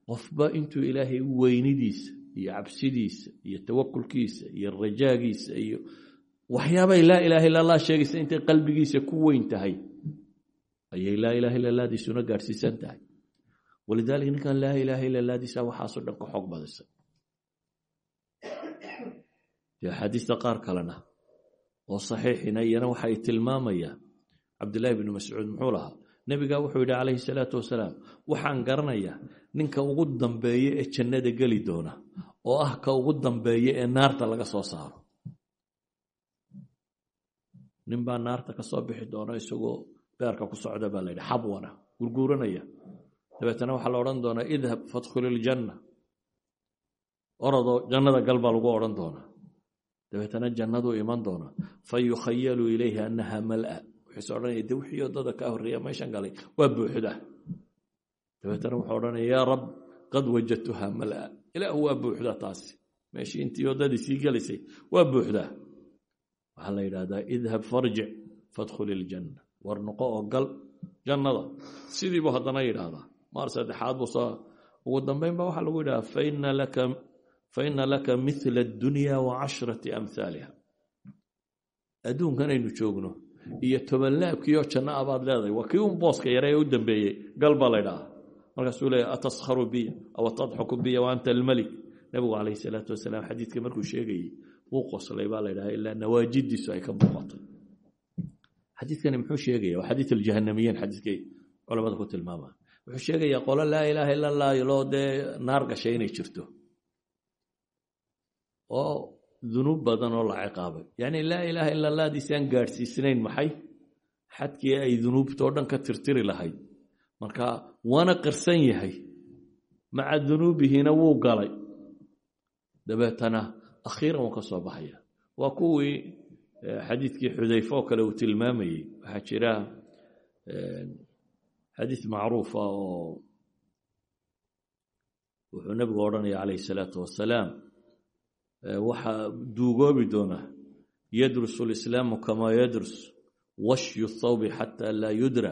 qofba intuu ilaahay weynidiisa iyo cabsidiisa iyo tawakulkiisa iyo rajaagiisa iyo waxyaabay laa ilaaha illa allah sheegaysa intay qalbigiisa ku weyn tahay ayay laa ilaha illa allahdiisuna gaadhsiisan tahay. Walidaalika ninkan laa ilaaha illa allahdiisa waxaasoo dhan ka xoog badisa. Dee axaadiista qaar kalena oo saxiixina iyana waxay tilmaamayaan cabdillahi bnu mascuud muxuu lahaa nebigaa wuxuu yidhi calayhi salaatu wasalaam waxaan garanayaa ninka ugu dambeeye ee jannada geli doona oo ah ka ugu dambeeye ee naarta laga soo saaro. Nin baa naarta ka soo bixi doona isagoo beerka ku socda baa layidhi xabwana gurguuranaya. Dabeetana waxaa la odhan doonaa idhab fadkhul iljanna orodoo jannada gal baa lagu odhan doonaa. Dabeetana jannaduu iman doonaa fa yukhayalu annaha mal'a. Wuxuuse odhanaya de wixii kaa horreeya meeshan galay waa buuxda. Dabeetana wuxuu odhanaya yaa rab qad wajadtuha mal'a. Ilaahu waa buuxda taasi. Meeshii intii waddadii sii gelaysay waa buuxdaa waxaa la yidhahdaa idhab farjic fadkhul iljanna war oo gal jannada. Sidii buu haddana yidhaahdaa. Maar saddexaad buu soo ugu dambayn ba waxaa lagu yidhahdaa faina laka mila addunya wa cashrati amhaaliha adduunkanaynu joogno. Iyo tobanlaabkiioo janno a baad leedahay waa kii booska yare ee u dambeeyey. Gal baa la ydhahaa markaasuu leeya ataskharu biya aw tadxaku biya wa anta almalik. Nebigu calayhi salaatu wasalaam xadiidka markuu sheegayey wuu qoslay baa la ydhahaa ilaa nawaajidiisu ay ka muuqatay xadiidkani muxuu sheegaya waa xadiid aljahanamiyiin xadiidkay culamada ku tilmaamaan wuxuu sheegayaa qolo laa ilaaha ila allah loo dee naar gashay inay jirto. Oo dunuub badan oo la ciqaabay. Yacni laa ilaaha ila allahdiisaan gaadhsiisnayn maxay? Xadkii ay dunuubtoo dhan ka tirtiri lahayd. Marka waana qirsan yahay. Maca dunuubihina wuu galay. Dabeetana akhiiran wuu ka soo baxaya. Waa kuwii xadiidkii xudayfe oo kale uu tilmaamayey waxaa jira xadiid macruufa oo wuxuu nebigu odhanaya calayhi salaatu wasalaam waxaa duugoobi doona yadrusu lislaamu kamaa yadrus washyu thawbi xata laa yudra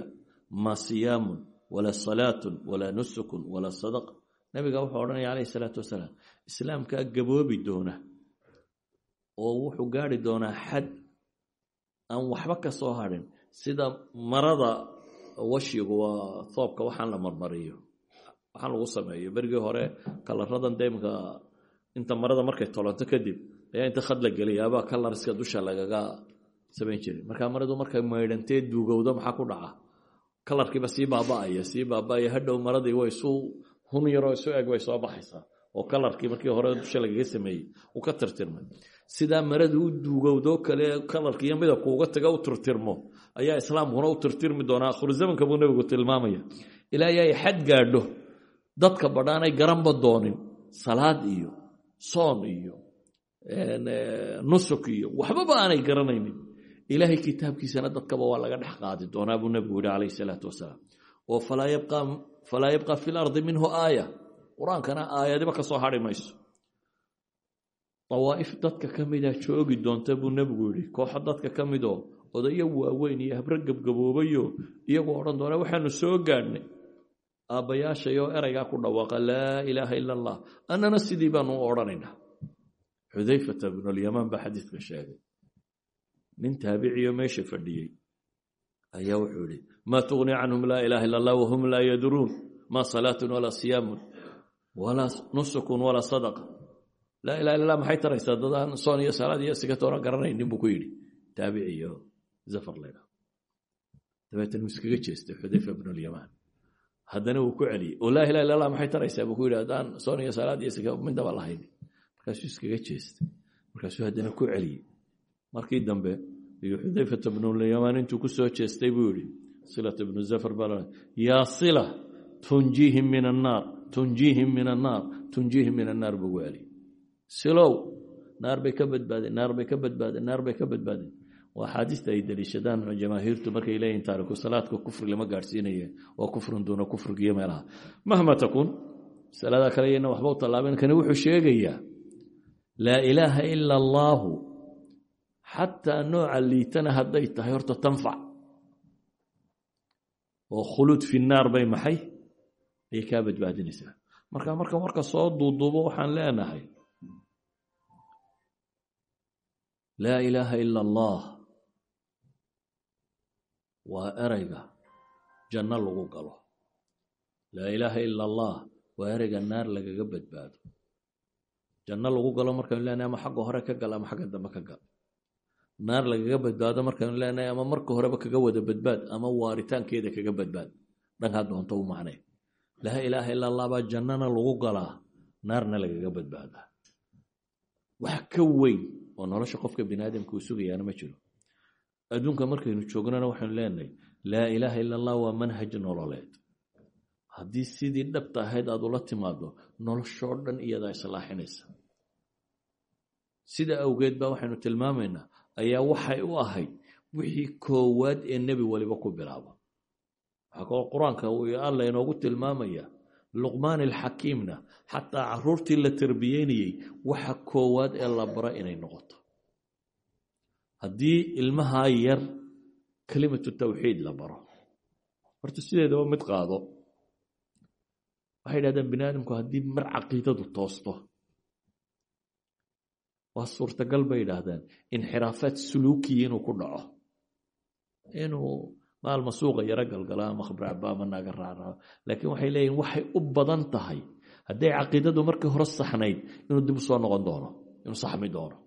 ma siyaamun walaa salaatun walaa nusukun walaa sadaqa nebiga wuxuu odhanaya calayhi salaatu wasalaam islaamkaa gaboobi doona oo wuxuu gaari doonaa xad aan waxba ka soo hadhin sida marada washigu waa thoobka waxaan la marmariyo. Waxaan lagu sameeyo. Berigii hore kalaradan deemka inta marada markay tolonto kadib ayaa inta khad la geliya abaa kalariska dusha lagaga samayn jiray. Markaa maradu markay maydhantee duugowdo maxaa ku dhaca? Kalarkiiba sii baaba'aya sii baaba'aya. Hadhow maradii way isu hun yaroo isu eg way soo baxaysaa. Oo kalarkii markii hore dusha lagaga sameeyey uu ka tirtirmay sidaa maradu u duugowdo kale kalarki iyo midabku uga taga u tirtirmo ayaa islaamkuna u tirtirmi doonaa akhiru zamanka buu nebigu tilmaamaya. Ilaa ay xad gaadho dadka badhaanay garanba doonin salaad iyo soon iyo nusuk iyo waxbaba aanay garanaynin. Ilaahay kitaabkiisana dadkaba waa laga dhex qaadi doonaa buu nebigu yihi calayhi salaatu wasalaam. Oo falaa yabqa fi lardi minhu aaya. Qur'aankana aayadiba ka soo hadhi mayso dawaa'if dadka ka mida joogi doonta buu nebigu yidhi kooxo dadka ka midoo odayo waaweyn iyo habre gebgaboobayo iyagoo odhan doona waxaanu soo gaadhnay aabbayaashayoo eraygaa ku dhawaaqa laa ilaaha ila allah annana sidii baanu u odhanaynaa xudayfata bnulyamaan baa xadiidka sheegay nin taabiciyo meesha fadhiyey ayaa wuxuu yidhi maa tughni canhum laa ilaaha illa allah wahum laa yadruun maa salaatun walaa siyaamun walaa nusukun laa ilaha illa maxay taraysaa? Dadaan soon iyo salaad iyo sigatoona garanaynin buu ku yidhi. Taabiciyo zafar laydha dabeetana uu iskaga jeestay xudayfa bnulyamaan haddana wuu ku celiyey. Oo laa ilaha illa allah maxay taraysaa? buu ku yidhi. Haddaan soon iyo salaad iyo siga midaba lahayn. Markaasuu iskaga jeestay. Markaasuu haddana ku celiyey. Markii dambe iyo xudayfata bnulyamaan intuu ku soo jeestay buu yidhi. Silat ibnu zafar baa yaa sila tunjiihim min annaar tunjiihim min silow naar bay ka badbaadeen naar bay ka badbaadeen naar bay ka badbaadeen waa axaadiista ay daliishadaan jamaahiirtu markay leeyihiin taariku salaadka kufri lama gaadhsiinaye waa kufrun duuna kufrigiyo meelaha. Mahma takuun masalada kale waxba u tallaabeen wuxuu sheegayaa laa ilaaha ila allaahu xataa nooca liitana hadday tahay horta tanfac. Oo khuluud fi naar bay maxay? Ayay kaa badbaadinaysaa. Marka marka marka soo duuduubo waxaan leenahay laa ilaaha ila allah waa ereyga janno lagu galo. Laa ilaaha ila allah waa ereyga naar lagaga badbaado. Janno lagu galo markaynu leenahay ama xagga hore ka gal ama xagga dambe ka gal. Naar lagaga badbaado markaynu leenahay ama marka horeba kaga wada badbaad ama waaritaankeeda kaga badbaad. Dhankaa doonto u macnay. Laa ilaaha ila allah baa jannana lagu galaa naarna lagaga badbaadaa oo nolosha qofka bini aadamka uu sugayaana ma jiro. Adduunka markaynu joognana waxaynu leenahay laa ilaaha ila allah waa manhaj nololeed. Haddii sidii dhabta ahayd aad ula timaado noloshoo dhan iyadaa islaaxinaysa sida awgeed baa waxaynu tilmaamaynaa ayaa waxay u ahayd wixii koowaad ee nebi waliba ku bilaabo. Waxaa kaloo qur'aanka alla inoogu tilmaamaya luqmaan alxakiimna xataa caruurtii la tarbiyeynayey waxa koowaad ee la bara inay noqoto. Haddii ilmahaa yar kelimatu tawxiid la baro horta sideedaba mid qaado. Waxay yidhahdeen bini aadamku haddii mar caqiidadu toosto waa suurtagal bay yidhaahdeen inxiraafaad suluukiya inuu ku dhaco. Inuu maalma suuqa yaro galgala ama khabracba ama naaga raacraaco laakiin waxay leeyihiin waxay u badan tahay. Hadday caqiidadu markii hore saxnayd inuu dib u soo noqon doono inuu saxmi doono.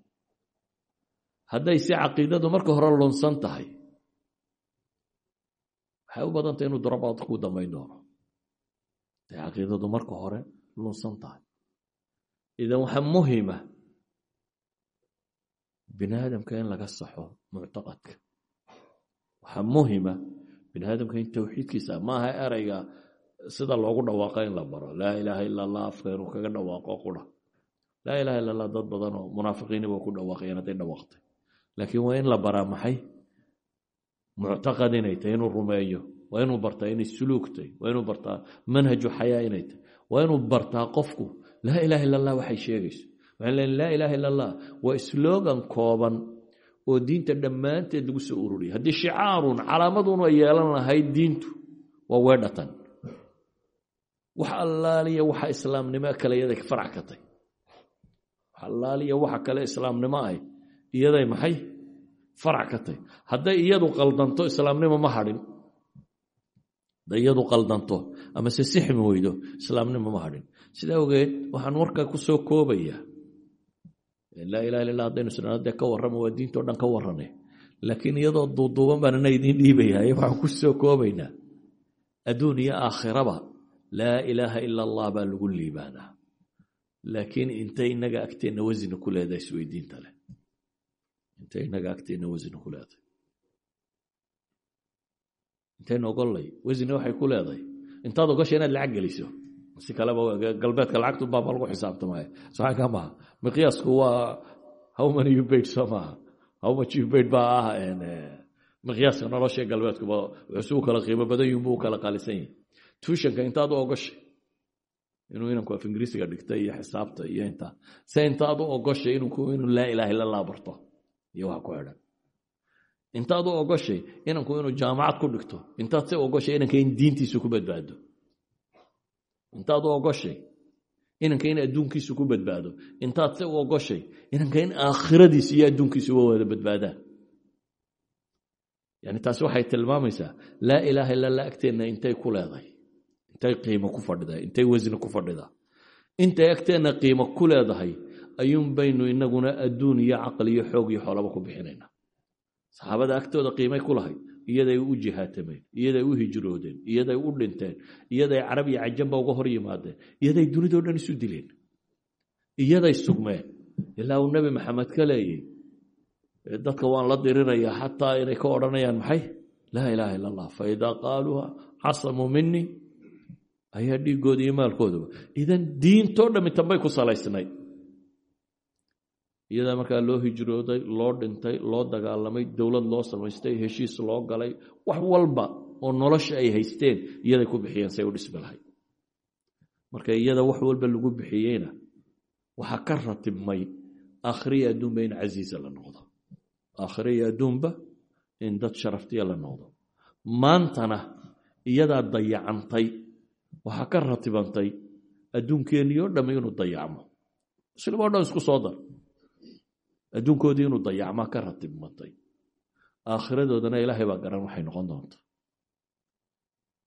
Hadday si caqiidadu markii hore lunsan tahay waxay u badan tahay inuu darabaad ku dambayn doono. Hadday caqiidadu marka hore lunsan tahay. Idan waxaa muhima bini aadamka laga saxo muctaqadka waxaa muhima bini aadamka in tawxiidkiisa maaha ereyga sida loogu dhawaaqo in la baro. Laa ilaaha ila allah afka kaga dhawaaqo qura laa ilaha illa allah dad badan oo munaafiqiini waa ku dhawaaqayeen hadday dhawaaqtay. Laakiin waa in la baraa maxay? Muctaqad inay tahay inuu rumeeyo waa inuu bartaa inay suluug tahay waa inuu bartaa manhaju xayaa inay tahay waa inuu bartaa qofku laa ilaha illa allah waxay sheegayso. Waxaan leeyahay laa ilaha illa allah waa slogan kooban oo diinta dhammaanteed lagu soo ururiyay haddii shicaarun calaamadun ay yeelan lahayd diintu waa weedhatan. Wax allaaliya waxa islaamnimo kale iyaday farac ka tay wax allaaliya waxa kale islaamnimo ahy iyaday maxay farac ka hadday iyadu qaldanto islaamnimo ma hadhin. Hadday iyadu qaldanto ama se weydo islaamnimo ma hadhin. Sida awgeed waxaan markaa ku soo koobaya laa ilaha illa haddaynu isnano dee ka warrama waa diintao dhan ka warranay laakiin iyadoo duuduuban baan ina idiin dhiibayahay waxaan ku soo koobaynaa. Adduun iyo aakhiraba laa ilaaha ila allah baa lagu liibaanaa. Laakiin intay inaga agteenna wasni ku leedahay isweydiinta leh. Intay inaga agteenna wasni ku leedahay. Intaynu ogollay wasni waxay ku leedahay. Intaad ogosha inaad lacag geliso si kaleba galbeedka lacagtu baaba lagu xisaabtamaya soxaan ka maha miqyaasku waa how many you paid soo maaha? How much you paid baa ah miqyaaska nolosha galbeedkuba wuxuu kala qiimo badan yihiin buu kala qaalisan yahi tuushanka intaad u ogoshay inuu inanku af ingiriisiga dhigta iyo xisaabta iyo intaa se intaad u ogoshay inuu laa ilaha illa allah barto. Iyo wax ku xidhan. Intaad u ogoshay inanku inuu jaamacad ku dhigto. Intaad se ogoshay inanka in diintiisu ku badbaado intaad u ogoshay inanka in adduunkiisu ku badbaado. Intaad se u ogoshay inanka in aakhiradiisu iyo adduunkiisu wa wada badbaadaan yani taasi waxay tilmaamaysaa laa ilaaha illa allah agteenna intay ku leedahay. Intay qiimo ku fadhidaa intay wasni ku fadhidaa. Intay agteenna qiimo ku leedahay ayuun baynu inaguna adduun iyo caqli iyo xoog iyo xoolaba ku bixinaynaa saxaabada agtooda qiimay ku lahayd iyaday u jihaatameen iyaday u hijroodeen iyaday u dhinteen iyaday carab iyo cajanba uga hor yimaadeen iyaday dunidao dhan isu dileen iyaday sugmeen. Ilaa uu nebi maxamed ka leeyay dadka waan la dirirayaa xataa inay ka odhanayaan maxay? Laa ilaaha illa allah fa idaa qaaluuha casamuu minii ayaa dhiigooda iyo maalkoodaba idan diintoo dhammi tanbay ku salaysnayd iyadaa markaa loo hijrooday loo dhintay loo dagaalamay dowlad loo samaystay heshiis loo galay wax walba oo nolosha ay haysteen iyaday ku bixiyeen say u dhismi lahay marka iyada wax walba lagu bixiyeyna waxaa ka ratibmay aakhiriya adduunba in casiiza la noqdo. Aakhiriya adduunba in dad sharaftiya la noqdo. Maantana iyadaa dayacantay waxaa ka ratibantay adduunkeenii oo dhamm inuu dayacmo. Muslim o dhan isku soo dar adduunkoodii inuu dayacmaa ka ratibmatay. Aakhiradoodana ilaahay baa garan waxay noqon doonta.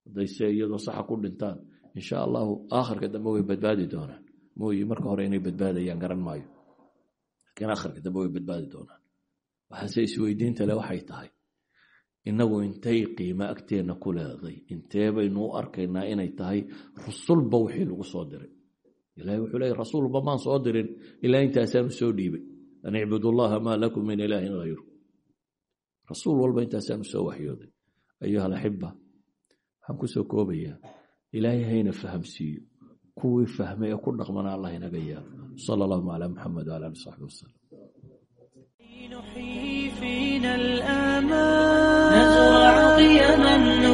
Hadday se iyadoo saxa ku dhintaan insha allahu aakhirka dambe way badbaadi doonaan. Mooyi marka hore inay badbaadayaan garan maayo. Laakiin aakhirka dambe way badbaadi doonaan. Waxaase isweydiinta le waxay tahay innagu intay qiimo agteenna ku leeday. Intee baynu u arkaynaa inay tahay rasulba wixii lagu soo diray. Ilahay wuxuu leeyay rasuulba maan soo dirin ilaa intaasaanu soo dhiibay an icbudu allaha maa lakum min ilaahin hayru rasuul walba intaasaanu soo waxyooday ayuha alaxiba waxaan ku soo koobayaa ilaahay hayna fahamsiiyo kuwii fahmay ee ku dhaqmana allah inaga yaab sala allahuma calaa muxamed wala ali saxbi wasalam نحيي فينا الآمال نزرع قيما نمحي جهلا